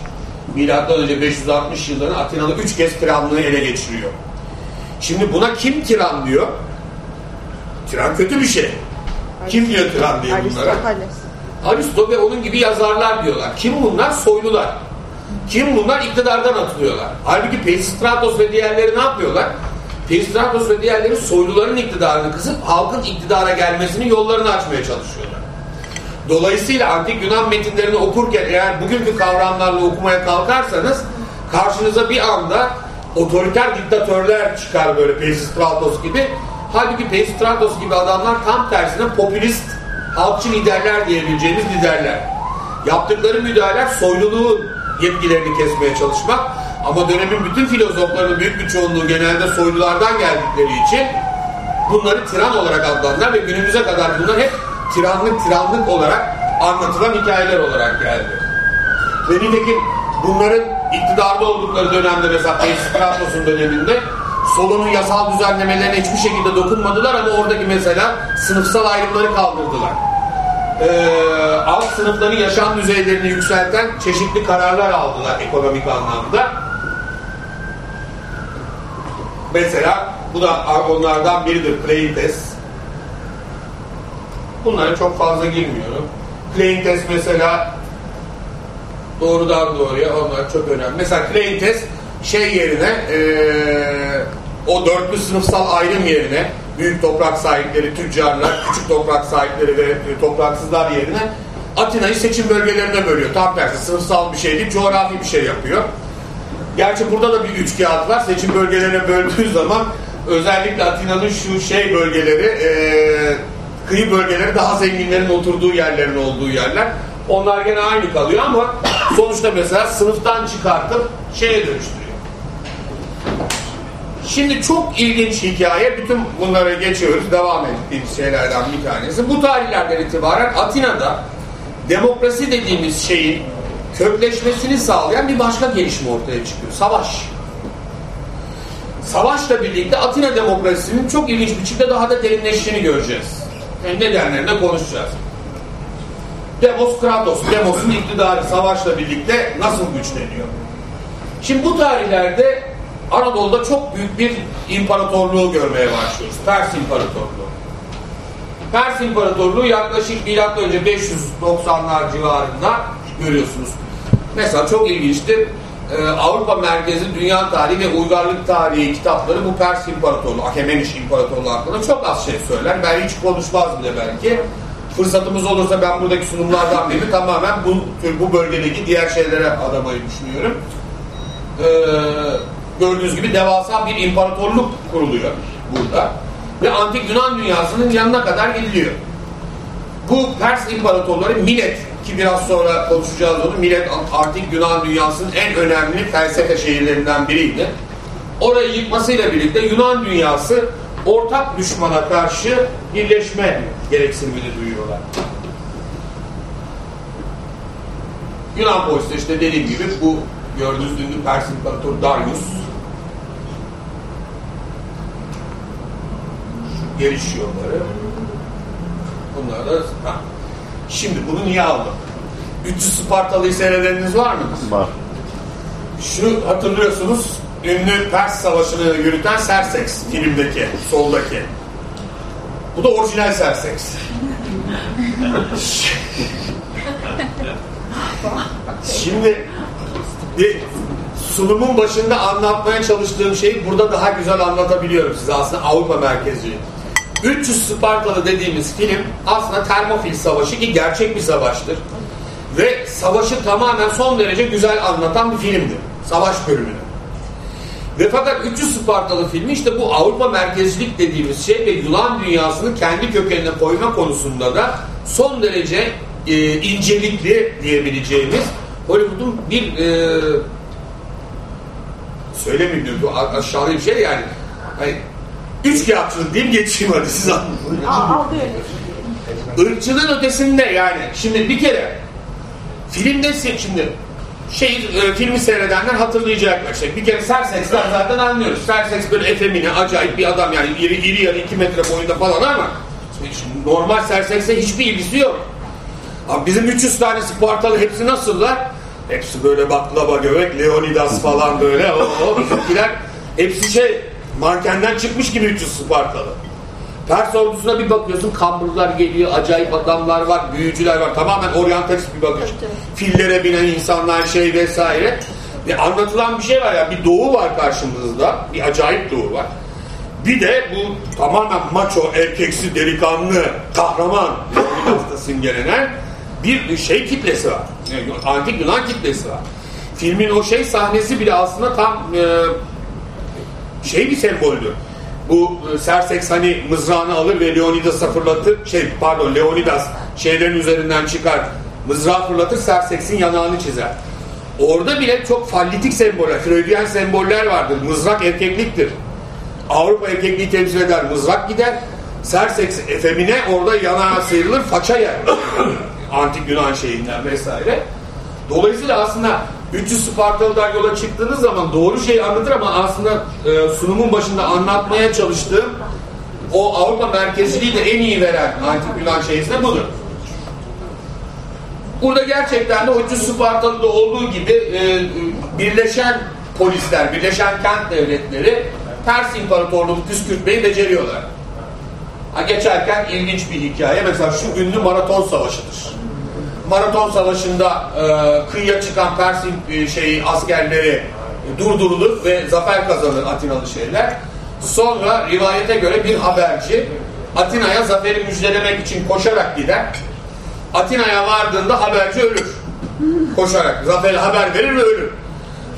Milattan önce 560 yıllarında Atina'da 3 kez tiranlığı ele geçiriyor. Şimdi buna kim tiran diyor? Tiran kötü bir şey. Kim diyor tiran diye bunlara? Aristo ve onun gibi yazarlar diyorlar. Kim bunlar? Soylular. Kim bunlar? İktidardan atılıyorlar. Halbuki Pesistratos ve diğerleri ne yapıyorlar? Pesistratos ve diğerleri soyluların iktidarını kısıp halkın iktidara gelmesinin yollarını açmaya çalışıyorlar. Dolayısıyla antik Yunan metinlerini okurken eğer bugünkü kavramlarla okumaya kalkarsanız karşınıza bir anda otoriter diktatörler çıkar böyle Pesistratos gibi. Halbuki Pesistratos gibi adamlar tam tersine popülist halkçı liderler diyebileceğimiz liderler. Yaptıkları müdahaleler soyluluğun yetkilerini kesmeye çalışmak ama dönemin bütün filozoflarının büyük bir çoğunluğu genelde soylulardan geldikleri için bunları tiran olarak adlandılar ve günümüze kadar bunlar hep tiranlık tiranlık olarak anlatılan hikayeler olarak geldi. Ve nitekim bunların iktidarda oldukları dönemde mesela Peysistrapos'un döneminde solunun yasal düzenlemelerine hiçbir şekilde dokunmadılar ama oradaki mesela sınıfsal ayrımları kaldırdılar. Ee, alt sınıfların yaşam düzeylerini yükselten çeşitli kararlar aldılar ekonomik anlamda. Mesela bu da onlardan biridir Cleintes. Bunlara çok fazla girmiyorum. Cleintes mesela doğrudan doğruya onlar çok önemli. Mesela Cleintes şey yerine ee, o dörtlü sınıfsal ayrım yerine büyük toprak sahipleri, tüccarlar, küçük toprak sahipleri ve e, topraksızlar yerine Atina'yı seçim bölgelerine bölüyor. Tam tersi sınıfsal bir şey değil, coğrafi bir şey yapıyor. Gerçi burada da bir üç kağıt var. Seçim bölgelerine böldüğü zaman özellikle Atina'nın şu şey bölgeleri, e, kıyı bölgeleri daha zenginlerin oturduğu yerlerin olduğu yerler. Onlar gene aynı kalıyor ama sonuçta mesela sınıftan çıkartıp şeye dönüştürüyor. Şimdi çok ilginç hikaye. Bütün bunlara geçiyoruz. Devam ettiğimiz şeylerden bir tanesi. Bu tarihlerden itibaren Atina'da demokrasi dediğimiz şeyin kökleşmesini sağlayan bir başka gelişme ortaya çıkıyor. Savaş. Savaşla birlikte Atina demokrasisinin çok ilginç biçimde daha da derinleştiğini göreceğiz. Yani nedenlerine konuşacağız. Demos Kratos, Demos'un iktidarı savaşla birlikte nasıl güçleniyor? Şimdi bu tarihlerde Anadolu'da çok büyük bir imparatorluğu görmeye başlıyoruz. Pers İmparatorluğu. Pers İmparatorluğu yaklaşık milattan önce 590'lar civarında görüyorsunuz. Mesela çok ilginçtir. Ee, Avrupa merkezi dünya tarihi ve uygarlık tarihi kitapları bu Pers İmparatorluğu, Akemeniş İmparatorluğu hakkında çok az şey söyler. Ben hiç konuşmaz bile belki. Fırsatımız olursa ben buradaki sunumlardan birini tamamen bu tür bu bölgedeki diğer şeylere adamayı düşünüyorum. Ee, gördüğünüz gibi devasa bir imparatorluk kuruluyor burada. Ve antik Yunan dünyasının yanına kadar gidiliyor. Bu Pers imparatorları Milet ki biraz sonra konuşacağız onu. Milet antik Yunan dünyasının en önemli felsefe şehirlerinden biriydi. Orayı yıkmasıyla birlikte Yunan dünyası ortak düşmana karşı birleşme gereksinimini duyuyorlar. Yunan polisi işte dediğim gibi bu gördüğünüz ünlü Pers İmparatoru Darius geliş yolları bunlar da ha. Şimdi bunu niye aldım? 300 Spartalı'yı seyredeniniz var mı? Var. Şu hatırlıyorsunuz ünlü Pers Savaşı'nı yürüten Sersex filmdeki, soldaki. Bu da orijinal Sersex. Şimdi sunumun başında anlatmaya çalıştığım şeyi burada daha güzel anlatabiliyorum size aslında Avrupa merkezi. 300 Spartalı dediğimiz film aslında Termofil Savaşı ki gerçek bir savaştır. Ve savaşı tamamen son derece güzel anlatan bir filmdir. Savaş bölümünü. Ve fakat 300 Spartalı filmi işte bu Avrupa merkezcilik dediğimiz şey ve Yunan dünyasını kendi kökenine koyma konusunda da son derece e, incelikli diyebileceğimiz Hollywood'un bir e, söylemeyeyim bu aşağıda bir şey yani. Hani, üç kağıtçılık diyeyim geçeyim hadi siz anlayın. Irkçılığın ötesinde yani. Şimdi bir kere filmde şimdi şey e, filmi seyredenler hatırlayacaklar. İşte bir kere Sersex'ten zaten anlıyoruz. Sersex böyle efemine acayip bir adam yani iri, iri yarı 2 metre boyunda falan ama şimdi normal Sersex'e hiçbir ilgisi yok. Abi bizim 300 tane Spartalı hepsi nasıllar? Hepsi böyle baklava göbek, Leonidas falan böyle. O, o bizimkiler hepsi şey mankenden çıkmış gibi 300 Spartalı. Pers ordusuna bir bakıyorsun kamburlar geliyor, acayip adamlar var, büyücüler var. Tamamen oryantalist bir bakış. Fillere binen insanlar şey vesaire. Ve anlatılan bir şey var ya, bir doğu var karşımızda. Bir acayip doğu var. Bir de bu tamamen maço, erkeksi, delikanlı, kahraman hastasın gelenen bir şey kitlesi var. Yani Antik Yunan kitlesi var. Filmin o şey sahnesi bile aslında tam e, şey bir semboldür. Bu e, Sersex hani mızrağını alır ve Leonidas'a fırlatır. Şey pardon Leonidas şeylerin üzerinden çıkar. Mızrağı fırlatır Sersex'in yanağını çizer. Orada bile çok fallitik semboller, Freudian semboller vardır. Mızrak erkekliktir. Avrupa erkekliği temsil eder. Mızrak gider. Sersex efemine orada yanağı sıyrılır, faça yer. Antik Yunan şeyinden vesaire. Dolayısıyla aslında 300 Spartalı'dan yola çıktığınız zaman doğru şeyi anlatır ama aslında e, sunumun başında anlatmaya çalıştığım o Avrupa merkezciliği de en iyi veren Antik Yunan şeysine budur. Burada gerçekten de o 300 Spartalı'da olduğu gibi e, birleşen polisler, birleşen kent devletleri Pers İmparatorluğu'nu püskürtmeyi beceriyorlar. Ha, geçerken ilginç bir hikaye. Mesela şu ünlü Maraton Savaşı'dır. Maraton Savaşı'nda e, kıyıya çıkan Pers e, şeyi askerleri durdurulur ve zafer kazanır Atinalı şeyler. Sonra rivayete göre bir haberci Atina'ya zaferi müjdelemek için koşarak gider. Atina'ya vardığında haberci ölür. Koşarak zaferi haber verir ve ölür.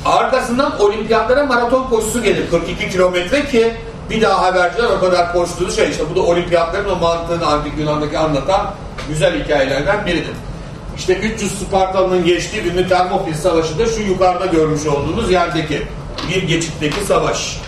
Arkasından olimpiyatlara maraton koşusu gelir. 42 kilometre ki bir daha haberciler o kadar koştuğu şey işte bu da olimpiyatların o mantığını antik Yunan'daki anlatan güzel hikayelerden biridir. İşte 300 Spartalı'nın geçtiği ünlü Termopil Savaşı da şu yukarıda görmüş olduğunuz yerdeki bir geçitteki savaş.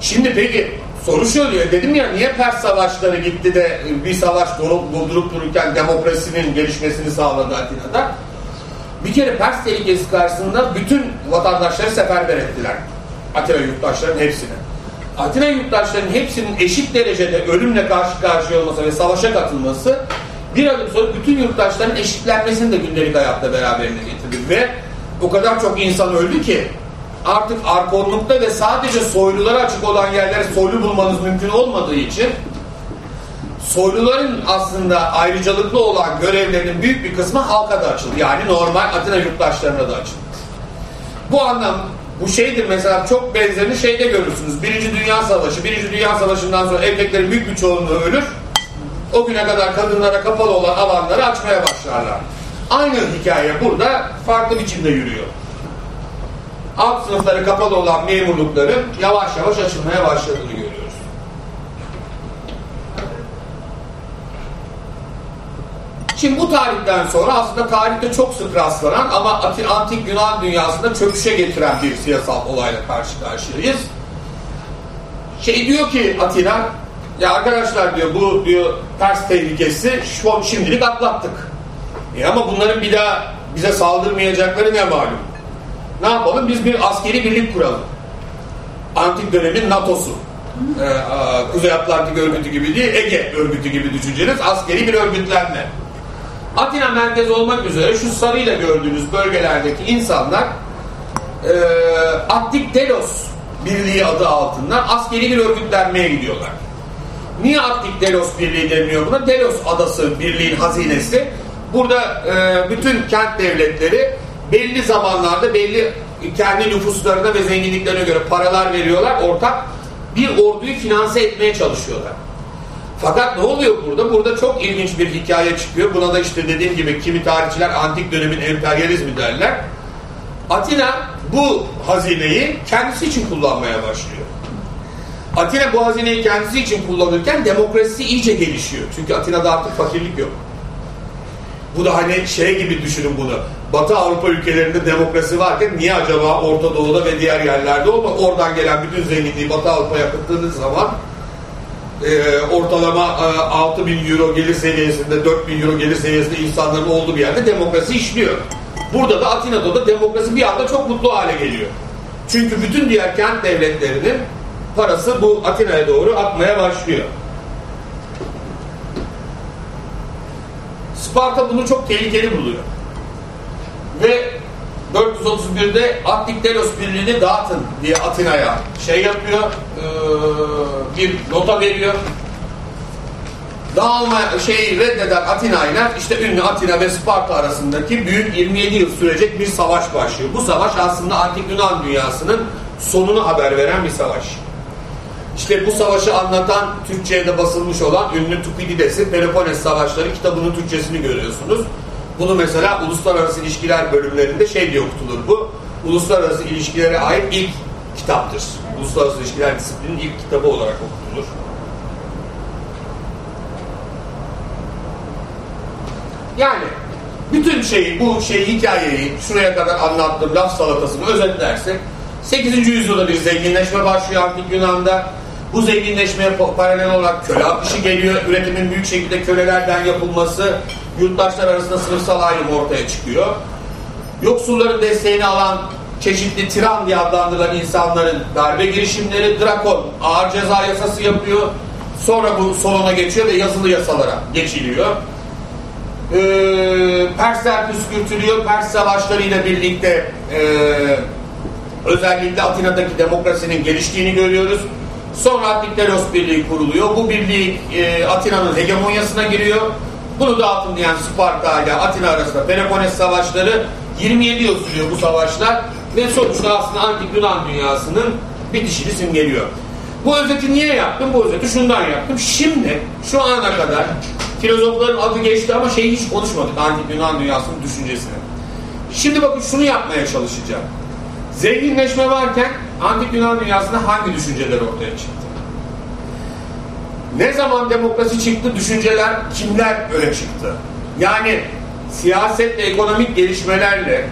Şimdi peki soru şu oluyor. Dedim ya niye Pers savaşları gitti de bir savaş durup, durdurup dururken demokrasinin gelişmesini sağladı Atina'da? Bir kere Pers tehlikesi karşısında bütün vatandaşları seferber ettiler. Atina yurttaşlarının hepsini. Atina yurttaşlarının hepsinin eşit derecede ölümle karşı karşıya olması ve savaşa katılması bir adım sonra bütün yurttaşların eşitlenmesini de gündelik hayatta beraberinde getirdi. Ve o kadar çok insan öldü ki artık arkonlukta ve sadece soylulara açık olan yerlere soylu bulmanız mümkün olmadığı için soyluların aslında ayrıcalıklı olan görevlerinin büyük bir kısmı halka da açıldı. Yani normal Atina yurttaşlarına da açıldı. Bu anlam bu şeydir mesela çok benzerini şeyde görürsünüz. Birinci Dünya Savaşı. Birinci Dünya Savaşı'ndan sonra erkeklerin büyük bir çoğunluğu ölür. O güne kadar kadınlara kapalı olan alanları açmaya başlarlar. Aynı hikaye burada farklı biçimde yürüyor. Alt sınıfları kapalı olan memurlukların yavaş yavaş açılmaya başladığını görüyoruz. Şimdi bu tarihten sonra aslında tarihte çok sık rastlanan ama antik Yunan dünyasında çöküşe getiren bir siyasal olayla karşı karşıyayız. Şey diyor ki Atina, ya arkadaşlar diyor bu diyor ters tehlikesi şu şimdilik atlattık. E ama bunların bir daha bize saldırmayacakları ne malum? Ne yapalım? Biz bir askeri birlik kuralım. Antik dönemin NATO'su. Ee, Kuzey Atlantik örgütü gibi değil, Ege örgütü gibi düşüneceğiniz askeri bir örgütlenme. Atina merkez olmak üzere şu sarıyla gördüğünüz bölgelerdeki insanlar e, Attik Delos Birliği adı altında askeri bir örgütlenmeye gidiyorlar. Niye Attik Delos Birliği deniyor buna? Delos Adası Birliği'nin hazinesi. Burada e, bütün kent devletleri belli zamanlarda belli kendi nüfuslarına ve zenginliklerine göre paralar veriyorlar. Ortak bir orduyu finanse etmeye çalışıyorlar. Fakat ne oluyor burada? Burada çok ilginç bir hikaye çıkıyor. Buna da işte dediğim gibi kimi tarihçiler antik dönemin emperyalizmi derler. Atina bu hazineyi kendisi için kullanmaya başlıyor. Atina bu hazineyi kendisi için kullanırken demokrasi iyice gelişiyor. Çünkü Atina'da artık fakirlik yok. Bu da hani şey gibi düşünün bunu. Batı Avrupa ülkelerinde demokrasi varken niye acaba Orta Doğu'da ve diğer yerlerde olmaz? Oradan gelen bütün zenginliği Batı Avrupa'ya akıttığınız zaman e, ortalama e, 6 bin euro gelir seviyesinde, 4 bin euro gelir seviyesinde insanların olduğu bir yerde demokrasi işliyor. Burada da Atina'da da demokrasi bir anda çok mutlu hale geliyor. Çünkü bütün diğer kent devletlerinin parası bu Atina'ya doğru akmaya başlıyor. Sparta bunu çok tehlikeli buluyor. Ve 431'de Attik Delos Birliği'ni dağıtın diye Atina'ya şey yapıyor, e, bir nota veriyor. Dağılma şeyi reddeden Atina'yla işte ünlü Atina ve Sparta arasındaki büyük 27 yıl sürecek bir savaş başlıyor. Bu savaş aslında Antik Yunan dünyasının sonunu haber veren bir savaş. İşte bu savaşı anlatan Türkçe'ye de basılmış olan ünlü Tukidides'in Peloponnes Savaşları kitabının Türkçesini görüyorsunuz. Bunu mesela uluslararası ilişkiler bölümlerinde şey diye okutulur bu. Uluslararası ilişkilere ait ilk kitaptır. Uluslararası ilişkiler disiplinin ilk kitabı olarak okutulur. Yani bütün şeyi, bu şey hikayeyi şuraya kadar anlattığım laf salatasını özetlersek 8. yüzyılda bir zenginleşme başlıyor Antik Yunan'da. Bu zenginleşmeye paralel olarak köle akışı geliyor. Üretimin büyük şekilde kölelerden yapılması, yurttaşlar arasında sınıfsal ayrım ortaya çıkıyor. Yoksulların desteğini alan çeşitli tiran diye adlandırılan insanların darbe girişimleri, Drakon ağır ceza yasası yapıyor. Sonra bu soluna geçiyor ve yazılı yasalara geçiliyor. Ee, Persler püskürtülüyor. Pers savaşlarıyla birlikte e, özellikle Atina'daki demokrasinin geliştiğini görüyoruz. Sonra Attik Delos Birliği kuruluyor. Bu birliği e, Atina'nın hegemonyasına giriyor. Bunu dağıtın diyen Sparta ile Atina arasında Peloponnes savaşları 27 yıl sürüyor bu savaşlar ve sonuçta aslında antik Yunan dünyasının bitişini simgeliyor. Bu özeti niye yaptım? Bu özeti şundan yaptım. Şimdi şu ana kadar filozofların adı geçti ama şeyi hiç konuşmadık antik Yunan dünyasının düşüncesini. Şimdi bakın şunu yapmaya çalışacağım. Zenginleşme varken antik Yunan dünyasında hangi düşünceler ortaya çıktı? Ne zaman demokrasi çıktı, düşünceler kimler öne çıktı? Yani siyaset ve ekonomik gelişmelerle,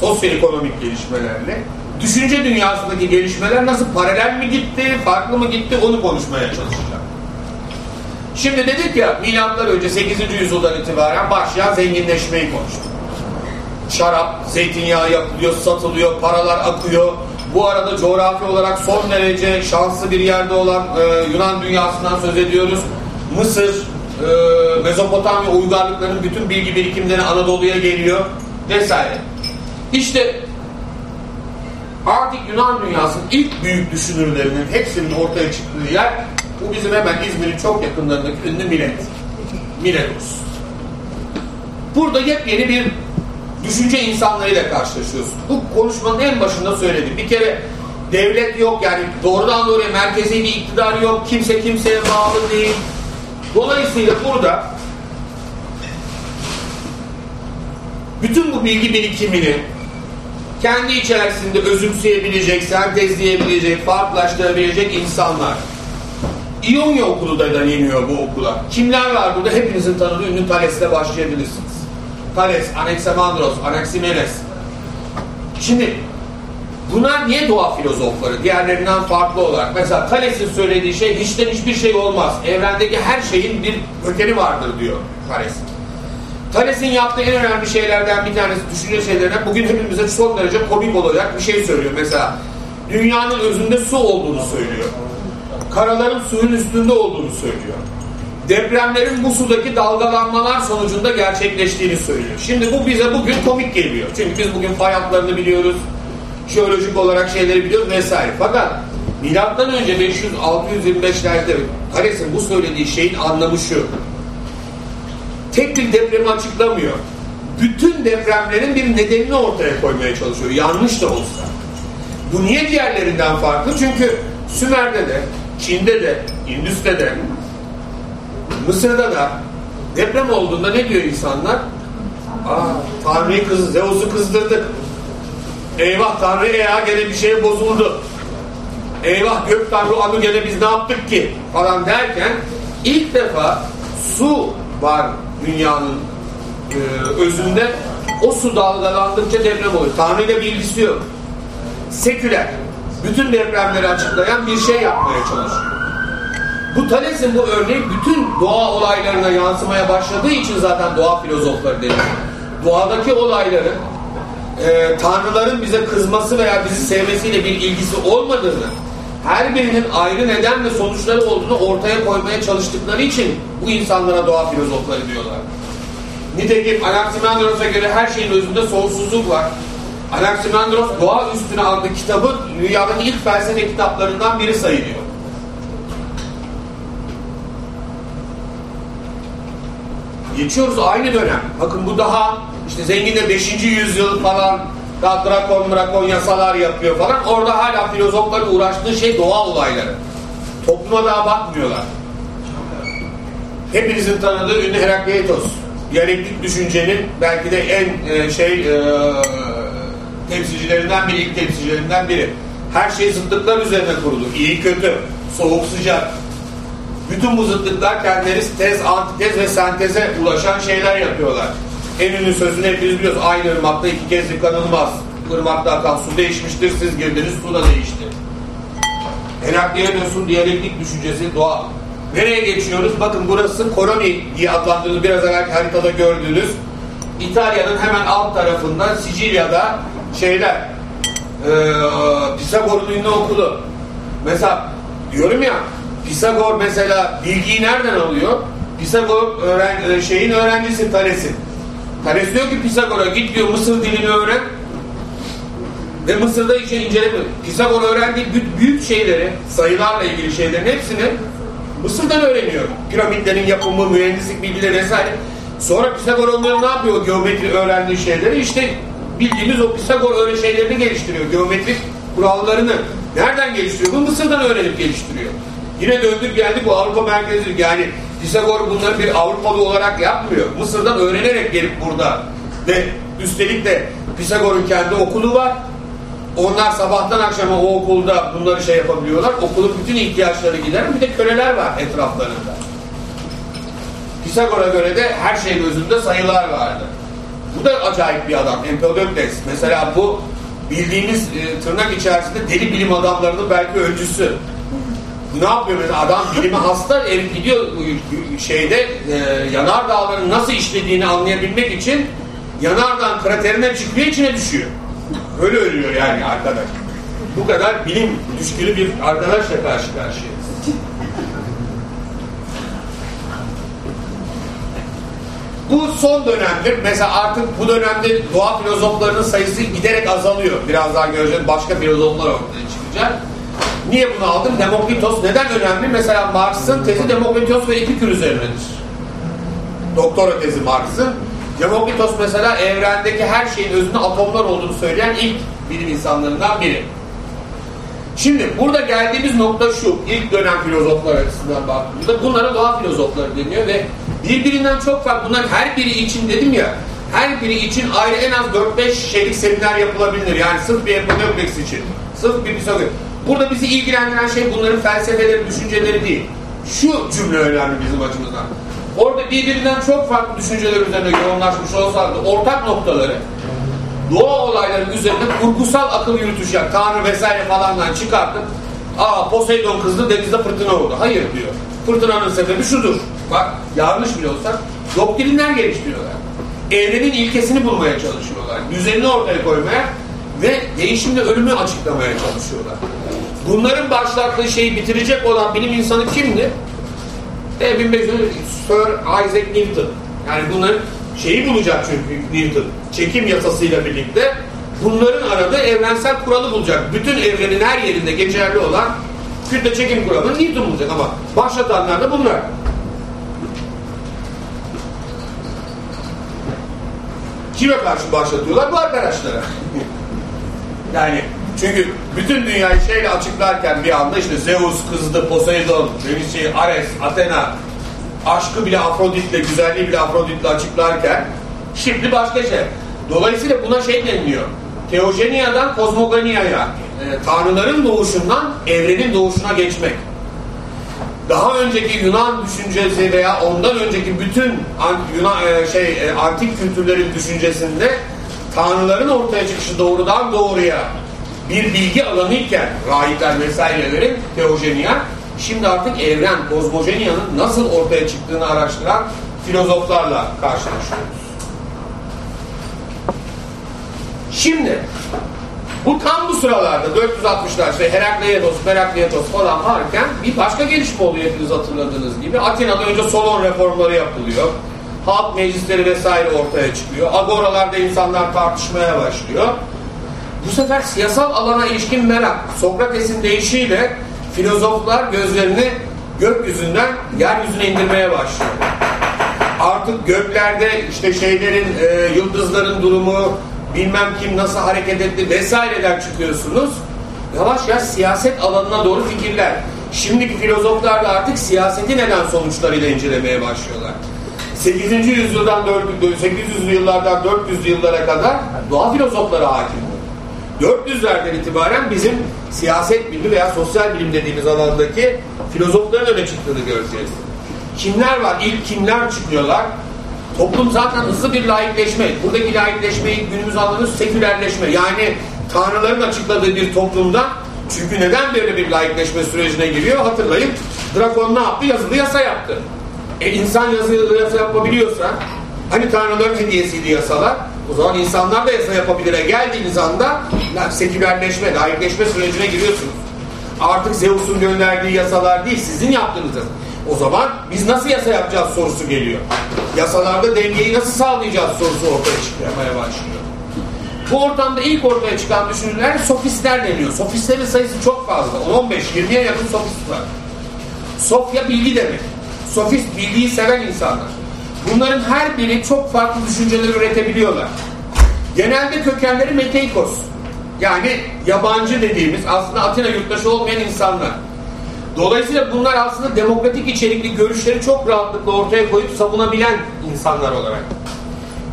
sosyoekonomik gelişmelerle düşünce dünyasındaki gelişmeler nasıl paralel mi gitti, farklı mı gitti onu konuşmaya çalışacağım. Şimdi dedik ya milattan önce 8. yüzyıldan itibaren başlayan zenginleşmeyi konuştuk. Şarap, zeytinyağı yapılıyor, satılıyor, paralar akıyor. Bu arada coğrafi olarak son derece şanslı bir yerde olan e, Yunan dünyasından söz ediyoruz. Mısır, e, Mezopotamya uygarlıklarının bütün bilgi birikimleri Anadolu'ya geliyor vesaire. İşte artık Yunan dünyasının ilk büyük düşünürlerinin hepsinin ortaya çıktığı yer bu bizim hemen İzmir'in çok yakınlarındaki ünlü Milet. Miletus. Burada yepyeni bir düşünce insanlarıyla karşılaşıyorsun. Bu konuşmanın en başında söyledim. Bir kere devlet yok yani doğrudan doğruya merkezi bir iktidar yok. Kimse kimseye bağlı değil. Dolayısıyla burada bütün bu bilgi birikimini kendi içerisinde özümseyebilecek, sentezleyebilecek, farklılaştırabilecek insanlar. İonya okulu da deniyor bu okula. Kimler var burada? Hepinizin tanıdığı ünlü Thales'le başlayabilirsiniz. Thales, Anaximandros, Anaximenes. Şimdi bunlar niye doğa filozofları? Diğerlerinden farklı olarak. Mesela Thales'in söylediği şey hiçten hiçbir şey olmaz. Evrendeki her şeyin bir kökeni vardır diyor Thales. Thales'in yaptığı en önemli şeylerden bir tanesi düşünce şeylerine bugün hepimize son derece komik olacak bir şey söylüyor. Mesela dünyanın özünde su olduğunu söylüyor. Karaların suyun üstünde olduğunu söylüyor depremlerin bu sudaki dalgalanmalar sonucunda gerçekleştiğini söylüyor. Şimdi bu bize bugün komik geliyor. Çünkü biz bugün fay hatlarını biliyoruz, jeolojik olarak şeyleri biliyoruz vesaire. Fakat milattan önce 500-625'lerde Thales'in bu söylediği şeyin anlamı şu. Tek bir depremi açıklamıyor. Bütün depremlerin bir nedenini ortaya koymaya çalışıyor. Yanlış da olsa. Bu niye diğerlerinden farklı? Çünkü Sümer'de de, Çin'de de, Indüs'te de, Mısır'da da deprem olduğunda ne diyor insanlar? Aa, Tanrı'yı kız, Zeus'u kızdırdık. Eyvah Tanrı ya gene bir şey bozuldu. Eyvah gök Tanrı Anu gene biz ne yaptık ki? Falan derken ilk defa su var dünyanın e, özünde. O su dalgalandıkça deprem oluyor. Tanrı ile bir ilgisi yok. Seküler. Bütün depremleri açıklayan bir şey yapmaya çalışıyor. Bu Thales'in bu örneği bütün doğa olaylarına yansımaya başladığı için zaten doğa filozofları deniyor. Doğadaki olayların e, tanrıların bize kızması veya bizi sevmesiyle bir ilgisi olmadığını, her birinin ayrı neden ve sonuçları olduğunu ortaya koymaya çalıştıkları için bu insanlara doğa filozofları diyorlar. Nitekim Anaximandros'a göre her şeyin özünde sonsuzluk var. Anaximandros Doğa Üstüne adlı kitabı dünyanın ilk felsefe kitaplarından biri sayılıyor. Geçiyoruz aynı dönem. Bakın bu daha işte zenginde 5. yüzyıl falan daha drakon drakon yasalar yapıyor falan. Orada hala filozofların uğraştığı şey doğa olayları. Topluma daha bakmıyorlar. Hepinizin tanıdığı ünlü Herakleitos. Diyalektik düşüncenin belki de en e, şey e, temsilcilerinden biri, ilk temsilcilerinden biri. Her şey zıtlıklar üzerine kurulu. İyi kötü, soğuk sıcak, bütün bu zıtlıklar kendileri tez, antitez ve senteze ulaşan şeyler yapıyorlar. En ünlü sözünü hepiniz biliyoruz. Aynı ırmakta iki kez yıkanılmaz. Irmakta akan su değişmiştir, siz girdiniz su da değişti. Herakleitos'un diyalektik düşüncesi doğa. Nereye geçiyoruz? Bakın burası Koroni diye adlandırılır. Biraz evvel haritada gördüğünüz İtalya'nın hemen alt tarafında Sicilya'da şeyler e, Pisagor'un ünlü okulu. Mesela diyorum ya Pisagor mesela bilgiyi nereden alıyor? Pisagor öğren, e, şeyin öğrencisi Thales'in. Thales diyor ki Pisagor'a git diyor Mısır dilini öğren. Ve Mısır'da işe incelemiyor. Pisagor öğrendiği büyük şeyleri, sayılarla ilgili şeylerin hepsini Mısır'dan öğreniyor. Piramitlerin yapımı, mühendislik bilgileri vesaire. Sonra Pisagor onları ne yapıyor? Geometri öğrendiği şeyleri işte bildiğimiz o Pisagor öyle şeylerini geliştiriyor. Geometrik kurallarını. Nereden geliştiriyor? Bu Mısır'dan öğrenip geliştiriyor. Yine döndük geldik bu Avrupa merkezli. Yani Pisagor bunları bir Avrupalı olarak yapmıyor. Mısır'dan öğrenerek gelip burada. Ve üstelik de Pisagor'un kendi okulu var. Onlar sabahtan akşama o okulda bunları şey yapabiliyorlar. Okulun bütün ihtiyaçları gider. Bir de köleler var etraflarında. Pisagor'a göre de her şey gözünde sayılar vardı. Bu da acayip bir adam. Empedokles. Mesela bu bildiğimiz e, tırnak içerisinde deli bilim adamlarının belki öncüsü. Ne yapıyor mesela? Adam bilime hasta herif gidiyor şeyde e, yanar dağların nasıl işlediğini anlayabilmek için yanardağın kraterine çıkıyor içine düşüyor. Öyle ölüyor yani arkadaş. Bu kadar bilim düşkülü bir arkadaşla karşı karşıyayız. Bu son dönemdir. Mesela artık bu dönemde doğa filozoflarının sayısı giderek azalıyor. Birazdan göreceğiz. Başka filozoflar ortaya çıkacak. Niye bunu aldım? Demokritos neden önemli? Mesela Marx'ın tezi Demokritos ve Epikür üzerinedir. Doktora tezi Marx'ın. Demokritos mesela evrendeki her şeyin özünde atomlar olduğunu söyleyen ilk bilim insanlarından biri. Şimdi burada geldiğimiz nokta şu, ilk dönem filozoflar açısından baktığımızda bunlara doğa filozofları deniyor ve birbirinden çok farklı. Bunların her biri için dedim ya, her biri için ayrı en az 4-5 şeylik seminer yapılabilir. Yani sırf bir Empedokles için, sırf bir Pisagor. Burada bizi ilgilendiren şey bunların felsefeleri, düşünceleri değil. Şu cümle önemli bizim açımızdan. Orada birbirinden çok farklı düşünceler üzerine yoğunlaşmış olsalar ortak noktaları doğa olayları üzerinde kurgusal akıl yürütecek, Tanrı vesaire falandan çıkartıp aa Poseidon kızdı denizde fırtına oldu. Hayır diyor. Fırtınanın sebebi şudur. Bak yanlış bile olsak doktrinler geliştiriyorlar. Evrenin ilkesini bulmaya çalışıyorlar. Düzenini ortaya koymaya ve değişimle ölümü açıklamaya çalışıyorlar. Bunların başlattığı şeyi bitirecek olan bilim insanı kimdi? E, 1500 Sir Isaac Newton. Yani bunların şeyi bulacak çünkü Newton. Çekim yasasıyla birlikte bunların aradığı evrensel kuralı bulacak. Bütün evrenin her yerinde geçerli olan kütle çekim kuralını Newton bulacak ama başlatanlar da bunlar. Kime karşı başlatıyorlar? Bu arkadaşlara. Yani çünkü bütün dünyayı şeyle açıklarken bir anda işte Zeus kızdı, Poseidon, şey, Ares, Athena, aşkı bile Afrodit'le, güzelliği bile Afrodit'le açıklarken şimdi başka şey. Dolayısıyla buna şey deniliyor. Teojeniya'dan kozmogoniyaya, e, tanrıların doğuşundan evrenin doğuşuna geçmek. Daha önceki Yunan düşüncesi veya ondan önceki bütün Yunan e, şey e, antik kültürlerin düşüncesinde tanrıların ortaya çıkışı doğrudan doğruya bir bilgi alanı iken rahipler vesairelerin teojeniya şimdi artık evren, kozmojeniyanın nasıl ortaya çıktığını araştıran filozoflarla karşılaşıyoruz. Şimdi bu tam bu sıralarda 460'lar işte Herakleitos, Herakleitos falan varken bir başka gelişme oluyor hepiniz hatırladığınız gibi. Atina'da önce Solon reformları yapılıyor. Halk meclisleri vesaire ortaya çıkıyor. Agoralarda insanlar tartışmaya başlıyor. Bu sefer siyasal alana ilişkin merak, Sokrates'in deyişiyle filozoflar gözlerini gökyüzünden yeryüzüne indirmeye başlıyor. Artık göklerde işte şeylerin, e, yıldızların durumu, bilmem kim nasıl hareket etti vesaireden çıkıyorsunuz. Yavaş yavaş siyaset alanına doğru fikirler. Şimdiki filozoflar da artık siyaseti neden sonuçlarıyla incelemeye başlıyorlar. 8. yüzyıldan 800'lü yıllardan 400'lü yıllara kadar doğa filozofları hakim oldu. 400'lerden itibaren bizim siyaset bilimi veya sosyal bilim dediğimiz alandaki filozofların öne çıktığını göreceğiz. Kimler var? İlk kimler çıkıyorlar? Toplum zaten hızlı bir laikleşme. Buradaki laikleşmeyi günümüz anlamıyoruz sekülerleşme. Yani tanrıların açıkladığı bir toplumda çünkü neden böyle bir laikleşme sürecine giriyor hatırlayın. Drakon ne yaptı? Yazılı yasa yaptı. E insan yazılı yasa yapabiliyorsa hani tanrıların hediyesiydi yasalar o zaman insanlar da yasa yapabilire geldiğiniz anda sekülerleşme, laikleşme sürecine giriyorsunuz. Artık Zeus'un gönderdiği yasalar değil sizin yaptığınız. O zaman biz nasıl yasa yapacağız sorusu geliyor. Yasalarda dengeyi nasıl sağlayacağız sorusu ortaya çıkmaya başlıyor. Bu ortamda ilk ortaya çıkan düşünceler sofistler deniyor. Sofistlerin sayısı çok fazla. 15-20'ye yakın sofist var. Sofya bilgi demek. Sofist bilgiyi seven insanlar. Bunların her biri çok farklı düşünceler üretebiliyorlar. Genelde kökenleri Meteikos. Yani yabancı dediğimiz aslında Atina yurttaşı olmayan insanlar. Dolayısıyla bunlar aslında demokratik içerikli görüşleri çok rahatlıkla ortaya koyup savunabilen insanlar olarak.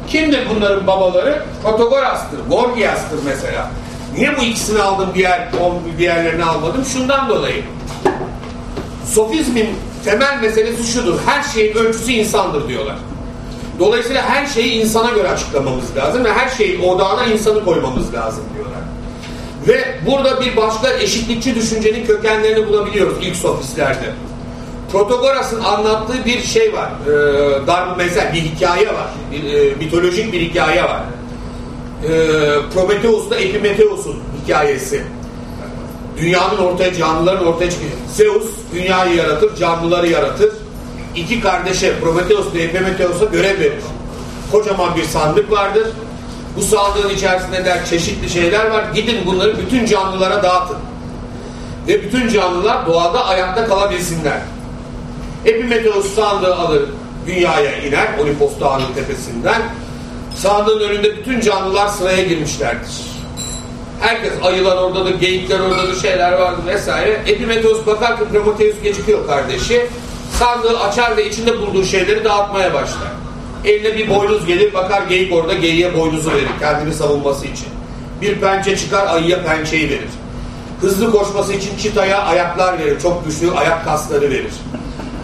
Kimdir bunların babaları? Protagoras'tır, Gorgias'tır mesela. Niye bu ikisini aldım diğer diğerlerini almadım? Şundan dolayı. Sofizmin temel meselesi şudur. Her şeyin ölçüsü insandır diyorlar. Dolayısıyla her şeyi insana göre açıklamamız lazım ve her şeyin odağına insanı koymamız lazım diyorlar. Ve burada bir başka eşitlikçi düşüncenin kökenlerini bulabiliyoruz ilk sofistlerde. Protagoras'ın anlattığı bir şey var. E, dar mesela bir hikaye var. Bir, e, mitolojik bir hikaye var. E, Prometheus'la Epimetheus'un hikayesi. Dünyanın ortaya, canlıların ortaya çıkıyor. Zeus dünyayı yaratır, canlıları yaratır. İki kardeşe Prometheus ve Epimetheus'a görev verir. Kocaman bir sandık vardır. Bu sandığın içerisinde der çeşitli şeyler var. Gidin bunları bütün canlılara dağıtın. Ve bütün canlılar doğada ayakta kalabilsinler. Epimetheus sandığı alır dünyaya iner Olimpos Dağı'nın tepesinden. Sandığın önünde bütün canlılar sıraya girmişlerdir. Herkes ayılar oradadır, geyikler oradadır, şeyler vardır vesaire. Epimetheus bakar ki Prometheus gecikiyor kardeşi. Sandığı açar ve içinde bulduğu şeyleri dağıtmaya başlar. Eline bir boynuz gelir, bakar geyik orada, geyiğe boynuzu verir kendini savunması için. Bir pençe çıkar, ayıya pençeyi verir. Hızlı koşması için çitaya ayaklar verir, çok güçlü ayak kasları verir.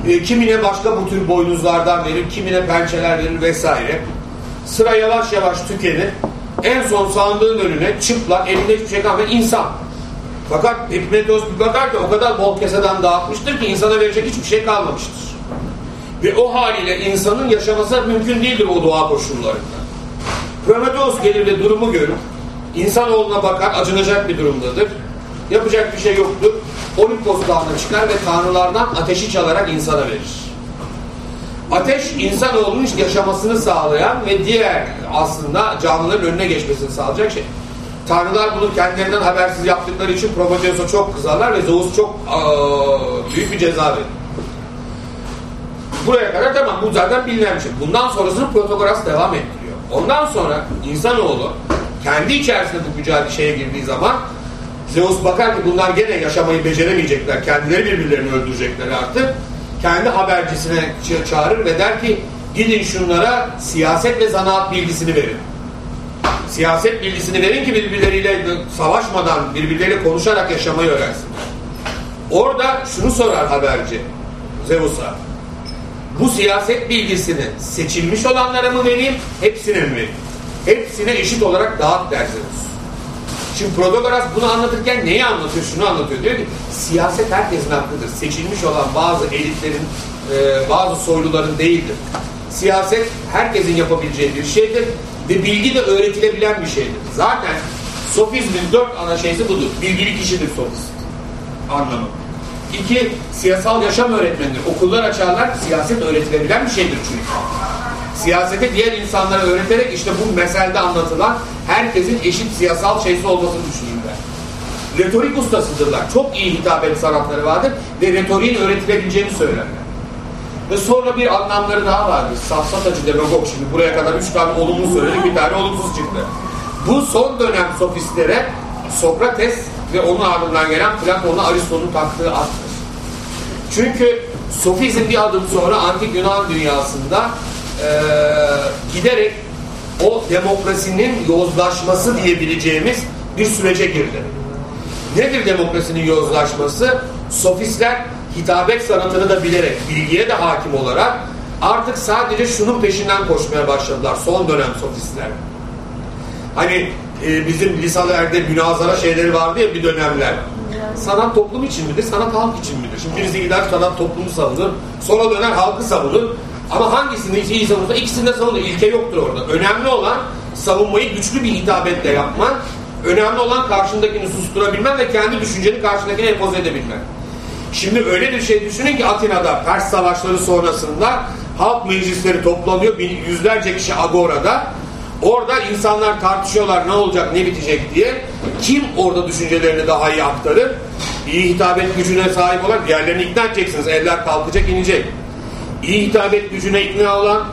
E, kimine başka bu tür boynuzlardan verir, kimine pençeler verir vesaire. Sıra yavaş yavaş tükenir. En son sandığın önüne çıplak, elinde hiçbir şey kalmayan insan. Fakat Epimetheus bir bakar ki o kadar bol keseden dağıtmıştır ki insana verecek hiçbir şey kalmamıştır. Ve o haliyle insanın yaşaması mümkün değildir o doğa koşullarında. Prometheus gelir ve durumu görür. İnsanoğluna bakar, acınacak bir durumdadır. Yapacak bir şey yoktur. Olimpos dağına çıkar ve tanrılardan ateşi çalarak insana verir. Ateş insanoğlunun yaşamasını sağlayan ve diğer aslında canlıların önüne geçmesini sağlayacak şey. Tanrılar bunu kendilerinden habersiz yaptıkları için Prometheus'a çok kızarlar ve Zeus çok aa, büyük bir ceza verir. Buraya kadar tamam bu zaten bilinen bir şey. Bundan sonrasını Protagoras devam ettiriyor. Ondan sonra insanoğlu kendi içerisinde bu mücadele şeye girdiği zaman Zeus bakar ki bunlar gene yaşamayı beceremeyecekler. Kendileri birbirlerini öldürecekler artık. Kendi habercisine çağırır ve der ki gidin şunlara siyaset ve zanaat bilgisini verin. Siyaset bilgisini verin ki birbirleriyle savaşmadan, birbirleriyle konuşarak yaşamayı öğrensinler. Orada şunu sorar haberci Zeus'a. Bu siyaset bilgisini seçilmiş olanlara mı vereyim, hepsine mi vereyim? Hepsine eşit olarak dağıt der Zeus. Şimdi Protagoras bunu anlatırken neyi anlatıyor? Şunu anlatıyor. Diyor ki siyaset herkesin hakkıdır. Seçilmiş olan bazı elitlerin, e, bazı soyluların değildir. Siyaset herkesin yapabileceği bir şeydir ve bilgi de öğretilebilen bir şeydir. Zaten sofizmin dört ana şeysi budur. Bilgili kişidir sofist. Anlamı. İki, siyasal yaşam öğretmenidir. Okullar açarlar, siyaset öğretilebilen bir şeydir çünkü. Siyasete diğer insanlara öğreterek işte bu meselde anlatılan herkesin eşit siyasal şeysi olmasını düşünürler. Retorik ustasıdırlar. Çok iyi hitabet sanatları vardır ve retoriğin öğretilebileceğini söylerler. Ve sonra bir anlamları daha vardır. Safsatacı demagog. Şimdi buraya kadar üç tane olumlu söyledik, bir tane olumsuz çıktı. Bu son dönem sofistlere Sokrates ve onun ardından gelen Platon'la Aristo'nun taktığı attır. Çünkü sofizm bir adım sonra antik Yunan dünyasında e, giderek o demokrasinin yozlaşması diyebileceğimiz bir sürece girdi. Nedir demokrasinin yozlaşması? Sofistler hitabet sanatını da bilerek, bilgiye de hakim olarak artık sadece şunun peşinden koşmaya başladılar son dönem sofistler. Hani e, bizim liselerde münazara şeyleri vardı ya bir dönemler. Sanat toplum için midir, sanat halk için midir? Şimdi birisi gider sanat toplumu savunur, sonra döner halkı savunur. Ama hangisini iyi savunursa ikisini de savunur. İlke yoktur orada. Önemli olan savunmayı güçlü bir hitabetle yapman. Önemli olan karşındakini susturabilmen ve kendi düşünceni karşındakine empoze edebilmen. Şimdi öyle bir şey düşünün ki Atina'da Pers savaşları sonrasında halk meclisleri toplanıyor. Yüzlerce kişi Agora'da. Orada insanlar tartışıyorlar ne olacak ne bitecek diye. Kim orada düşüncelerini daha iyi aktarır? İyi hitabet gücüne sahip olan diğerlerini ikna edeceksiniz. Eller kalkacak inecek. İyi hitabet gücüne ikna olan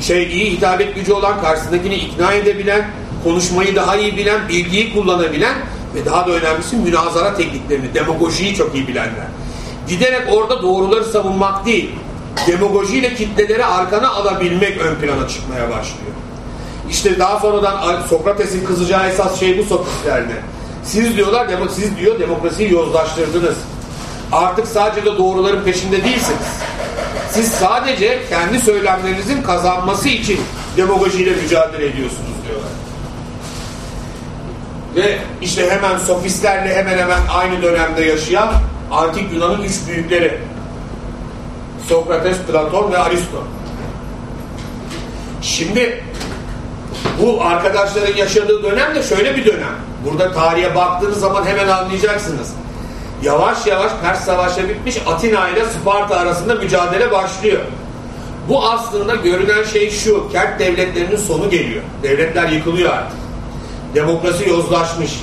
şey iyi hitabet gücü olan karşısındakini ikna edebilen konuşmayı daha iyi bilen, bilgiyi kullanabilen ve daha da önemlisi münazara tekniklerini, demagojiyi çok iyi bilenler. Giderek orada doğruları savunmak değil, demagojiyle kitleleri arkana alabilmek ön plana çıkmaya başlıyor. İşte daha sonradan Sokrates'in kızacağı esas şey bu sofistlerine. Siz diyorlar, siz diyor demokrasiyi yozlaştırdınız. Artık sadece de doğruların peşinde değilsiniz. Siz sadece kendi söylemlerinizin kazanması için demagojiyle mücadele ediyorsunuz diyorlar. Ve işte hemen sofistlerle hemen hemen aynı dönemde yaşayan antik Yunan'ın üç büyükleri Sokrates, Platon ve Aristo. Şimdi bu arkadaşların yaşadığı dönem de şöyle bir dönem. Burada tarihe baktığınız zaman hemen anlayacaksınız. Yavaş yavaş Pers Savaşı bitmiş Atina ile Sparta arasında mücadele başlıyor. Bu aslında görünen şey şu, kent devletlerinin sonu geliyor. Devletler yıkılıyor artık. Demokrasi yozlaşmış.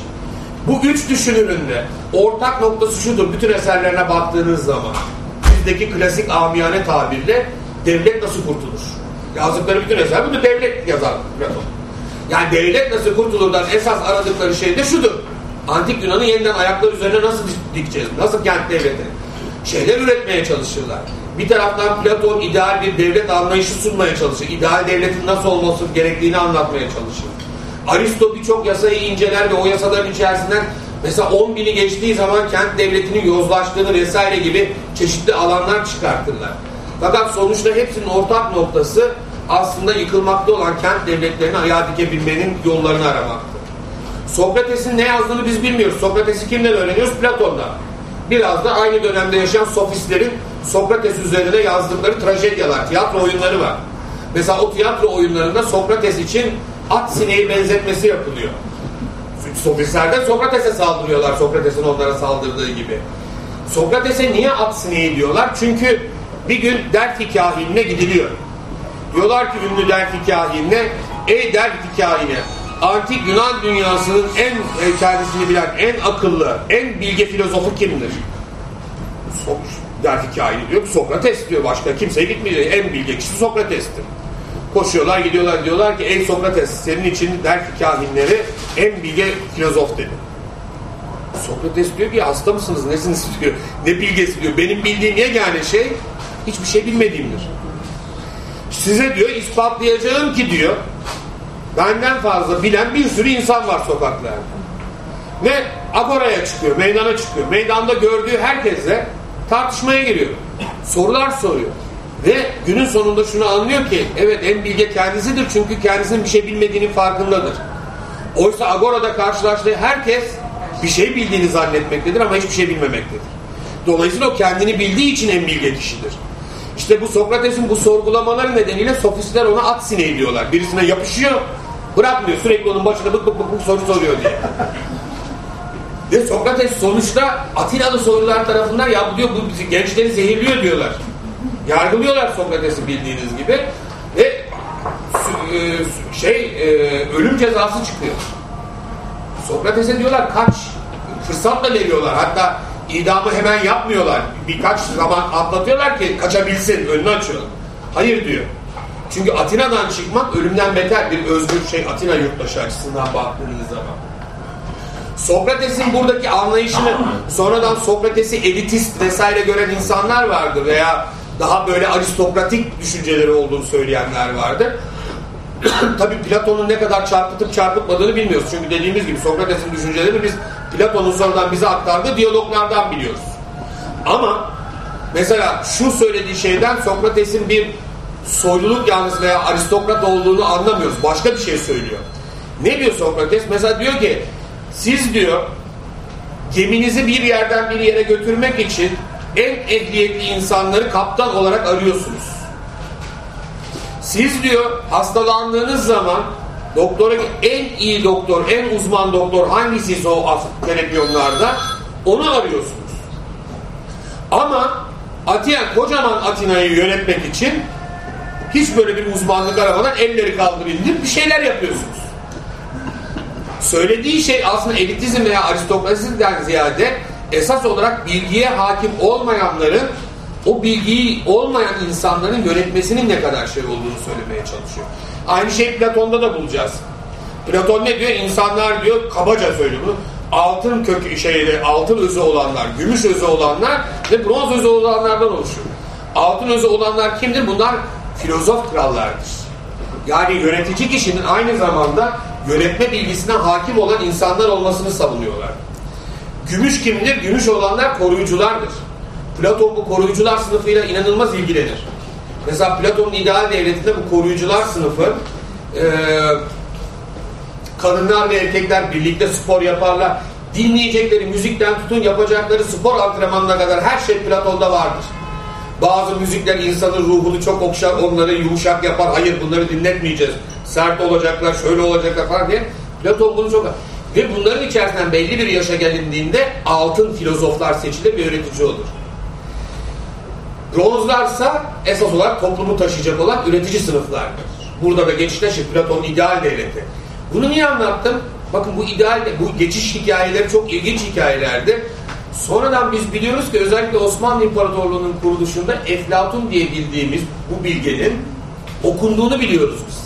Bu üç düşünürün de ortak noktası şudur, bütün eserlerine baktığınız zaman. Bizdeki klasik amiyane tabirle devlet nasıl kurtulur? Yazdıkları bütün eser bunu devlet yazar. Yani devlet nasıl kurtulurdan esas aradıkları şey de şudur. Antik Yunan'ı yeniden ayaklar üzerine nasıl dikeceğiz? Nasıl kent devleti? Şeyler üretmeye çalışırlar. Bir taraftan Platon ideal bir devlet anlayışı sunmaya çalışır. İdeal devletin nasıl olması gerektiğini anlatmaya çalışır. Aristo birçok yasayı inceler ve o yasaların içerisinden mesela 10 bini geçtiği zaman kent devletinin yozlaştığını vesaire gibi çeşitli alanlar çıkartırlar. Fakat sonuçta hepsinin ortak noktası aslında yıkılmakta olan kent devletlerini ayağa dikebilmenin yollarını aramaktır. Sokrates'in ne yazdığını biz bilmiyoruz. Sokrates'i kimden öğreniyoruz? Platon'dan. Biraz da aynı dönemde yaşayan sofistlerin Sokrates üzerine yazdıkları trajedyalar, tiyatro oyunları var. Mesela o tiyatro oyunlarında Sokrates için at sineği benzetmesi yapılıyor. Sofistler de Sokrates'e saldırıyorlar Sokrates'in onlara saldırdığı gibi. Sokrates'e niye at sineği diyorlar? Çünkü bir gün Delphi kahinine gidiliyor. Diyorlar ki ünlü Delphi kahinine, ey Delphi kahine, antik Yunan dünyasının en e, kendisini bilen, en akıllı, en bilge filozofu kimdir? Delphi kahini diyor ki Sokrates diyor, başka kimseye gitmeyecek. En bilge kişi Sokrates'tir. Koşuyorlar gidiyorlar diyorlar ki ey Sokrates senin için Delphi kahinleri en bilge filozof dedi. Sokrates diyor ki hasta mısınız nesiniz diyor. Ne bilgesi diyor. Benim bildiğim yegane şey hiçbir şey bilmediğimdir. Size diyor ispatlayacağım ki diyor benden fazla bilen bir sürü insan var sokaklarda. Ve agoraya çıkıyor, meydana çıkıyor. Meydanda gördüğü herkesle tartışmaya giriyor. Sorular soruyor. Ve günün sonunda şunu anlıyor ki evet en bilge kendisidir çünkü kendisinin bir şey bilmediğinin farkındadır. Oysa Agora'da karşılaştığı herkes bir şey bildiğini zannetmektedir ama hiçbir şey bilmemektedir. Dolayısıyla o kendini bildiği için en bilge kişidir. İşte bu Sokrates'in bu sorgulamaları nedeniyle sofistler ona at sineği diyorlar. Birisine yapışıyor, bırakmıyor. Sürekli onun başına bık bık bık, bık soru soruyor diye. Ve Sokrates sonuçta Atinalı sorular tarafından ya diyor bu bizi gençleri zehirliyor diyorlar. Yargılıyorlar Sokrates'i bildiğiniz gibi ve şey ölüm cezası çıkıyor. Sokrates'e diyorlar kaç fırsatla veriyorlar. Hatta idamı hemen yapmıyorlar. Birkaç zaman atlatıyorlar ki kaçabilsin, önünü açıyorlar. Hayır diyor. Çünkü Atina'dan çıkmak ölümden beter bir özgür şey Atina yurttaşı açısından baktığınız zaman. Sokrates'in buradaki anlayışını sonradan Sokrates'i elitist vesaire gören insanlar vardı veya daha böyle aristokratik düşünceleri olduğunu söyleyenler vardı. Tabi Platon'un ne kadar çarpıtıp çarpıtmadığını bilmiyoruz. Çünkü dediğimiz gibi Sokrates'in düşüncelerini biz Platon'un sonradan bize aktardığı diyaloglardan biliyoruz. Ama mesela şu söylediği şeyden Sokrates'in bir soyluluk yalnız veya aristokrat olduğunu anlamıyoruz. Başka bir şey söylüyor. Ne diyor Sokrates? Mesela diyor ki siz diyor geminizi bir yerden bir yere götürmek için en ehliyetli insanları kaptan olarak arıyorsunuz. Siz diyor hastalandığınız zaman doktora en iyi doktor, en uzman doktor hangisiyse o televizyonlarda onu arıyorsunuz. Ama Atina, kocaman Atina'yı yönetmek için hiç böyle bir uzmanlık aramadan elleri kaldırıp bir şeyler yapıyorsunuz. Söylediği şey aslında elitizm veya aristokrasiden ziyade esas olarak bilgiye hakim olmayanların o bilgiyi olmayan insanların yönetmesinin ne kadar şey olduğunu söylemeye çalışıyor. Aynı şey Platon'da da bulacağız. Platon ne diyor? İnsanlar diyor, kabaca söylüyor bunu. Altın kök şeyde, altın özü olanlar, gümüş özü olanlar ve bronz özü olanlardan oluşuyor. Altın özü olanlar kimdir? Bunlar filozof krallardır. Yani yönetici kişinin aynı zamanda yönetme bilgisine hakim olan insanlar olmasını savunuyorlar. Gümüş kimdir? Gümüş olanlar koruyuculardır. Platon bu koruyucular sınıfıyla inanılmaz ilgilenir. Mesela Platon'un ideal devletinde bu koruyucular sınıfı e, kadınlar ve erkekler birlikte spor yaparlar. Dinleyecekleri müzikten tutun yapacakları spor antrenmanına kadar her şey Platon'da vardır. Bazı müzikler insanın ruhunu çok okşar, onları yumuşak yapar. Hayır bunları dinletmeyeceğiz. Sert olacaklar, şöyle olacaklar falan diye. Platon bunu çok... Ve bunların içerisinden belli bir yaşa gelindiğinde altın filozoflar seçilir ve yönetici olur. Bronzlarsa esas olarak toplumu taşıyacak olan üretici sınıflardır. Burada da geçişleşir Platon'un ideal devleti. Bunu niye anlattım? Bakın bu ideal, bu geçiş hikayeleri çok ilginç hikayelerdi. Sonradan biz biliyoruz ki özellikle Osmanlı İmparatorluğu'nun kuruluşunda Eflatun diye bildiğimiz bu bilgenin okunduğunu biliyoruz biz.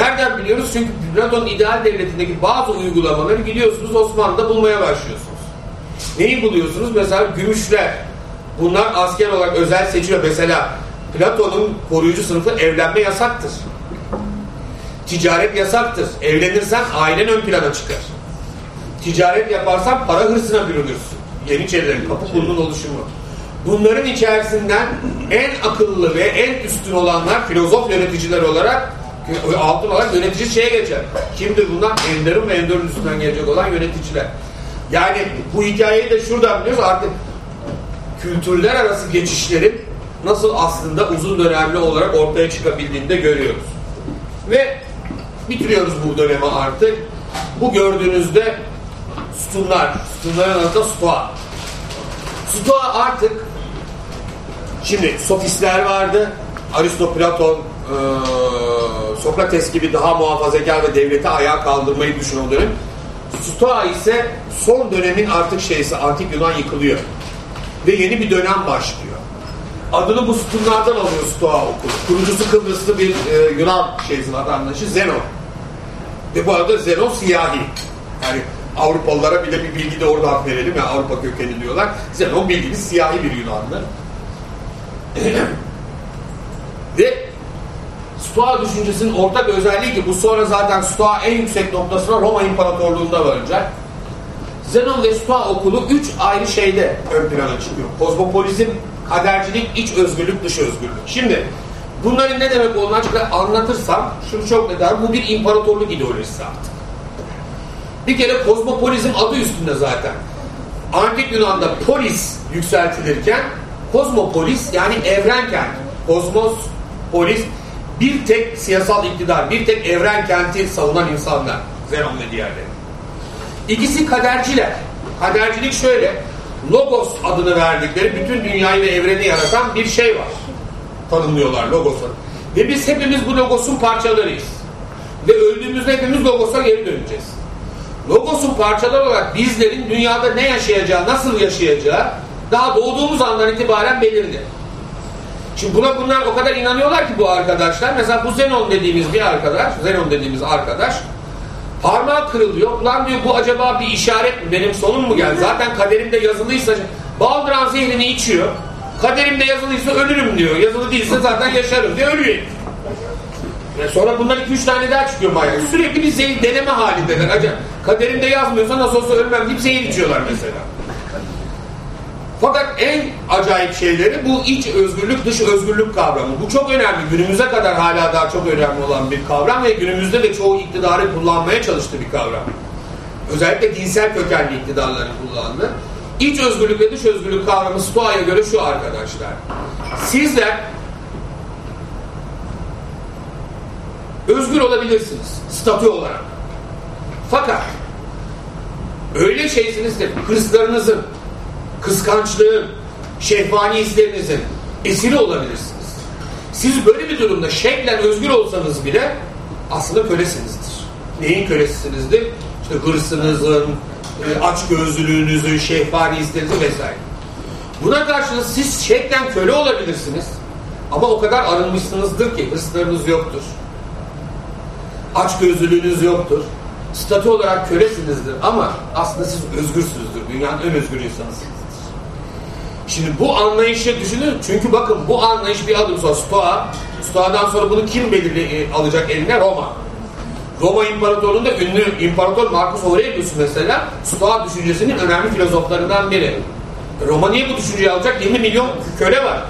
Nereden biliyoruz? Çünkü Platon ideal devletindeki bazı uygulamaları gidiyorsunuz Osmanlı'da bulmaya başlıyorsunuz. Neyi buluyorsunuz? Mesela gümüşler. Bunlar asker olarak özel seçiliyor. Mesela Platon'un koruyucu sınıfı evlenme yasaktır. Ticaret yasaktır. Evlenirsen ailen ön plana çıkar. Ticaret yaparsan para hırsına bürünürsün. Yeniçerilerin kapı kulunun oluşumu. Bunların içerisinden en akıllı ve en üstün olanlar filozof yöneticiler olarak altın olarak yönetici şeye geçer. Kimdir bunlar? Ender'in ve Ender'in üstünden gelecek olan yöneticiler. Yani bu hikayeyi de şuradan biliyoruz artık kültürler arası geçişlerin nasıl aslında uzun dönemli olarak ortaya çıkabildiğini de görüyoruz. Ve bitiriyoruz bu dönemi artık. Bu gördüğünüzde sütunlar, sütunların adı da stoa. Stoa artık şimdi sofistler vardı. Aristo, Platon, ee, Sokrates gibi daha muhafazakar ve devleti ayağa kaldırmayı düşünen dönem. Stoa ise son dönemin artık şeysi, antik Yunan yıkılıyor. Ve yeni bir dönem başlıyor. Adını bu sütunlardan alıyor Stoa okulu. Kurucusu Kıbrıslı bir e, Yunan şeysi vatandaşı Zenon. Ve bu arada Zenon siyahi. Yani Avrupalılara bile bir bilgi de oradan verelim ya Avrupa kökenli diyorlar. Zenon bildiğiniz siyahi bir Yunanlı. Ve Stoa düşüncesinin ortak özelliği ki bu sonra zaten Stoa en yüksek noktasına Roma İmparatorluğu'nda varacak. Zenon ve Stoa okulu üç ayrı şeyde ön plana çıkıyor. Kozmopolizm, kadercilik, iç özgürlük, dış özgürlük. Şimdi bunların ne demek olduğunu açıkça anlatırsam şunu çok net bu bir imparatorluk ideolojisi artık. Bir kere kozmopolizm adı üstünde zaten. Antik Yunan'da polis yükseltilirken kozmopolis yani evren kent. Kozmos, polis bir tek siyasal iktidar, bir tek evren kenti savunan insanlar. Zenon ve diğerleri. İkisi kaderciler. Kadercilik şöyle, Logos adını verdikleri bütün dünyayı ve evreni yaratan bir şey var. Tanımlıyorlar Logos'u. Ve biz hepimiz bu Logos'un parçalarıyız. Ve öldüğümüzde hepimiz Logos'a geri döneceğiz. Logos'un parçaları olarak bizlerin dünyada ne yaşayacağı, nasıl yaşayacağı daha doğduğumuz andan itibaren belirli. Şimdi buna bunlar o kadar inanıyorlar ki bu arkadaşlar. Mesela bu Zenon dediğimiz bir arkadaş, Zenon dediğimiz arkadaş parmağı kırılıyor. Ulan diyor bu acaba bir işaret mi? Benim sonum mu geldi? Zaten kaderimde yazılıysa baldıran zehrini içiyor. Kaderimde yazılıysa ölürüm diyor. Yazılı değilse zaten yaşarım diyor. Ölüyor. Yani sonra bundan 2-3 tane daha çıkıyor manyak. Sürekli bir zehir deneme halindeler. Acaba kaderimde yazmıyorsa nasıl olsa ölmem deyip zehir içiyorlar mesela. Fakat en acayip şeyleri bu iç özgürlük, dış özgürlük kavramı. Bu çok önemli. Günümüze kadar hala daha çok önemli olan bir kavram ve günümüzde de çoğu iktidarı kullanmaya çalıştığı bir kavram. Özellikle dinsel kökenli iktidarların kullandığı. İç özgürlük ve dış özgürlük kavramı Stoa'ya göre şu arkadaşlar. Sizler özgür olabilirsiniz statü olarak. Fakat öyle şeysiniz ki hırslarınızın, kıskançlığın, şehvani hislerinizin esiri olabilirsiniz. Siz böyle bir durumda şeklen özgür olsanız bile aslında kölesinizdir. Neyin kölesisinizdir? İşte hırsınızın, aç gözlülüğünüzün, şehvani hislerinizin vesaire. Buna karşılık siz şeklen köle olabilirsiniz ama o kadar arınmışsınızdır ki hırslarınız yoktur. Açgözlülüğünüz yoktur. Statü olarak kölesinizdir ama aslında siz özgürsünüzdür. Dünyanın en özgür insanısınız. Şimdi bu anlayışı düşünün. Çünkü bakın bu anlayış bir adım sonra Stoa. Stoa'dan sonra bunu kim belirli e, alacak eline? Roma. Roma İmparatorluğu'nda ünlü İmparator Marcus Aurelius mesela Stoa düşüncesinin önemli filozoflarından biri. Roma niye bu düşünceyi alacak? 20 milyon köle var.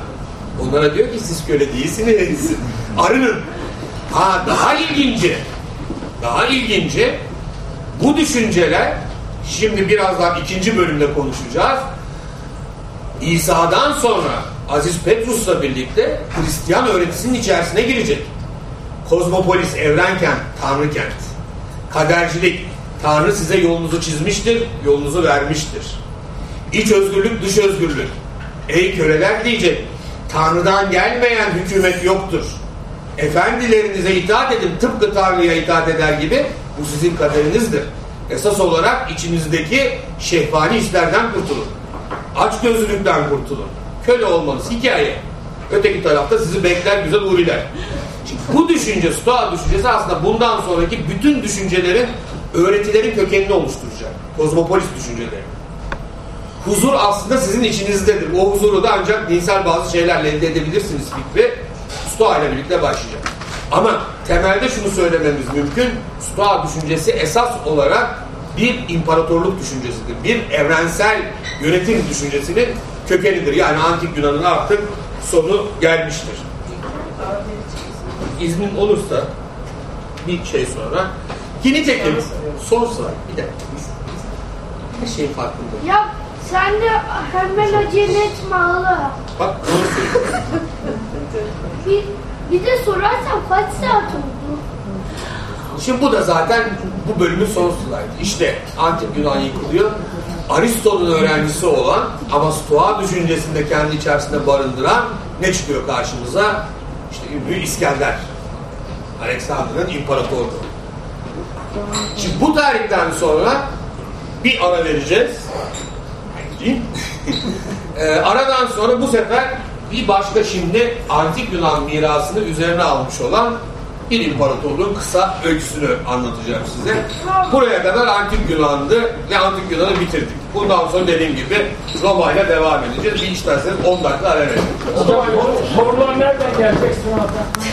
Onlara diyor ki siz köle değilsiniz. Arının. Ha daha ilginci. Daha ilginci. Bu düşünceler şimdi birazdan ikinci bölümde konuşacağız. İsa'dan sonra Aziz Petrus'la birlikte Hristiyan öğretisinin içerisine girecek. Kozmopolis, evren kent, tanrı kent. Kadercilik, tanrı size yolunuzu çizmiştir, yolunuzu vermiştir. İç özgürlük, dış özgürlük. Ey köleler diyecek, tanrıdan gelmeyen hükümet yoktur. Efendilerinize itaat edin, tıpkı tanrıya itaat eder gibi bu sizin kaderinizdir. Esas olarak içinizdeki şehvani hislerden kurtulun. Açgözlülükten kurtulun. Köle olmanız hikaye. Öteki tarafta sizi bekler güzel huriler. Şimdi bu düşünce, Stoa düşüncesi aslında bundan sonraki bütün düşüncelerin, öğretilerin kökenini oluşturacak. Kozmopolis düşünceleri. Huzur aslında sizin içinizdedir. O huzuru da ancak dinsel bazı şeylerle elde edebilirsiniz fikri Stoa ile birlikte başlayacak. Ama temelde şunu söylememiz mümkün. Stoa düşüncesi esas olarak bir imparatorluk düşüncesidir. Bir evrensel yönetim düşüncesinin kökenidir. Yani antik Yunan'ın artık sonu gelmiştir. İznin olursa bir şey sonra yeni teklif son slide bir dakika her şeyin farkındayım. Ya sen de hemen acele etme hala. Bak doğru. Bir, bir de sorarsan kaç saat oldu? Şimdi bu da zaten bu bölümün son slide. İşte antik Yunan yıkılıyor. Aristo'nun öğrencisi olan ama Stoa düşüncesinde kendi içerisinde barındıran ne çıkıyor karşımıza? İşte ünlü İskender. Alexander'ın imparatorluğu. Şimdi bu tarihten sonra bir ara vereceğiz. Değil? Ee, aradan sonra bu sefer bir başka şimdi antik Yunan mirasını üzerine almış olan bir imparatorluğun kısa öyküsünü anlatacağım size. Buraya kadar antik Yunan'dı ve antik Yunan'ı bitirdik. Bundan sonra dediğim gibi Roma ile devam edeceğiz. Bir isterseniz 10 dakika ara verelim. Sorular nereden gelecek?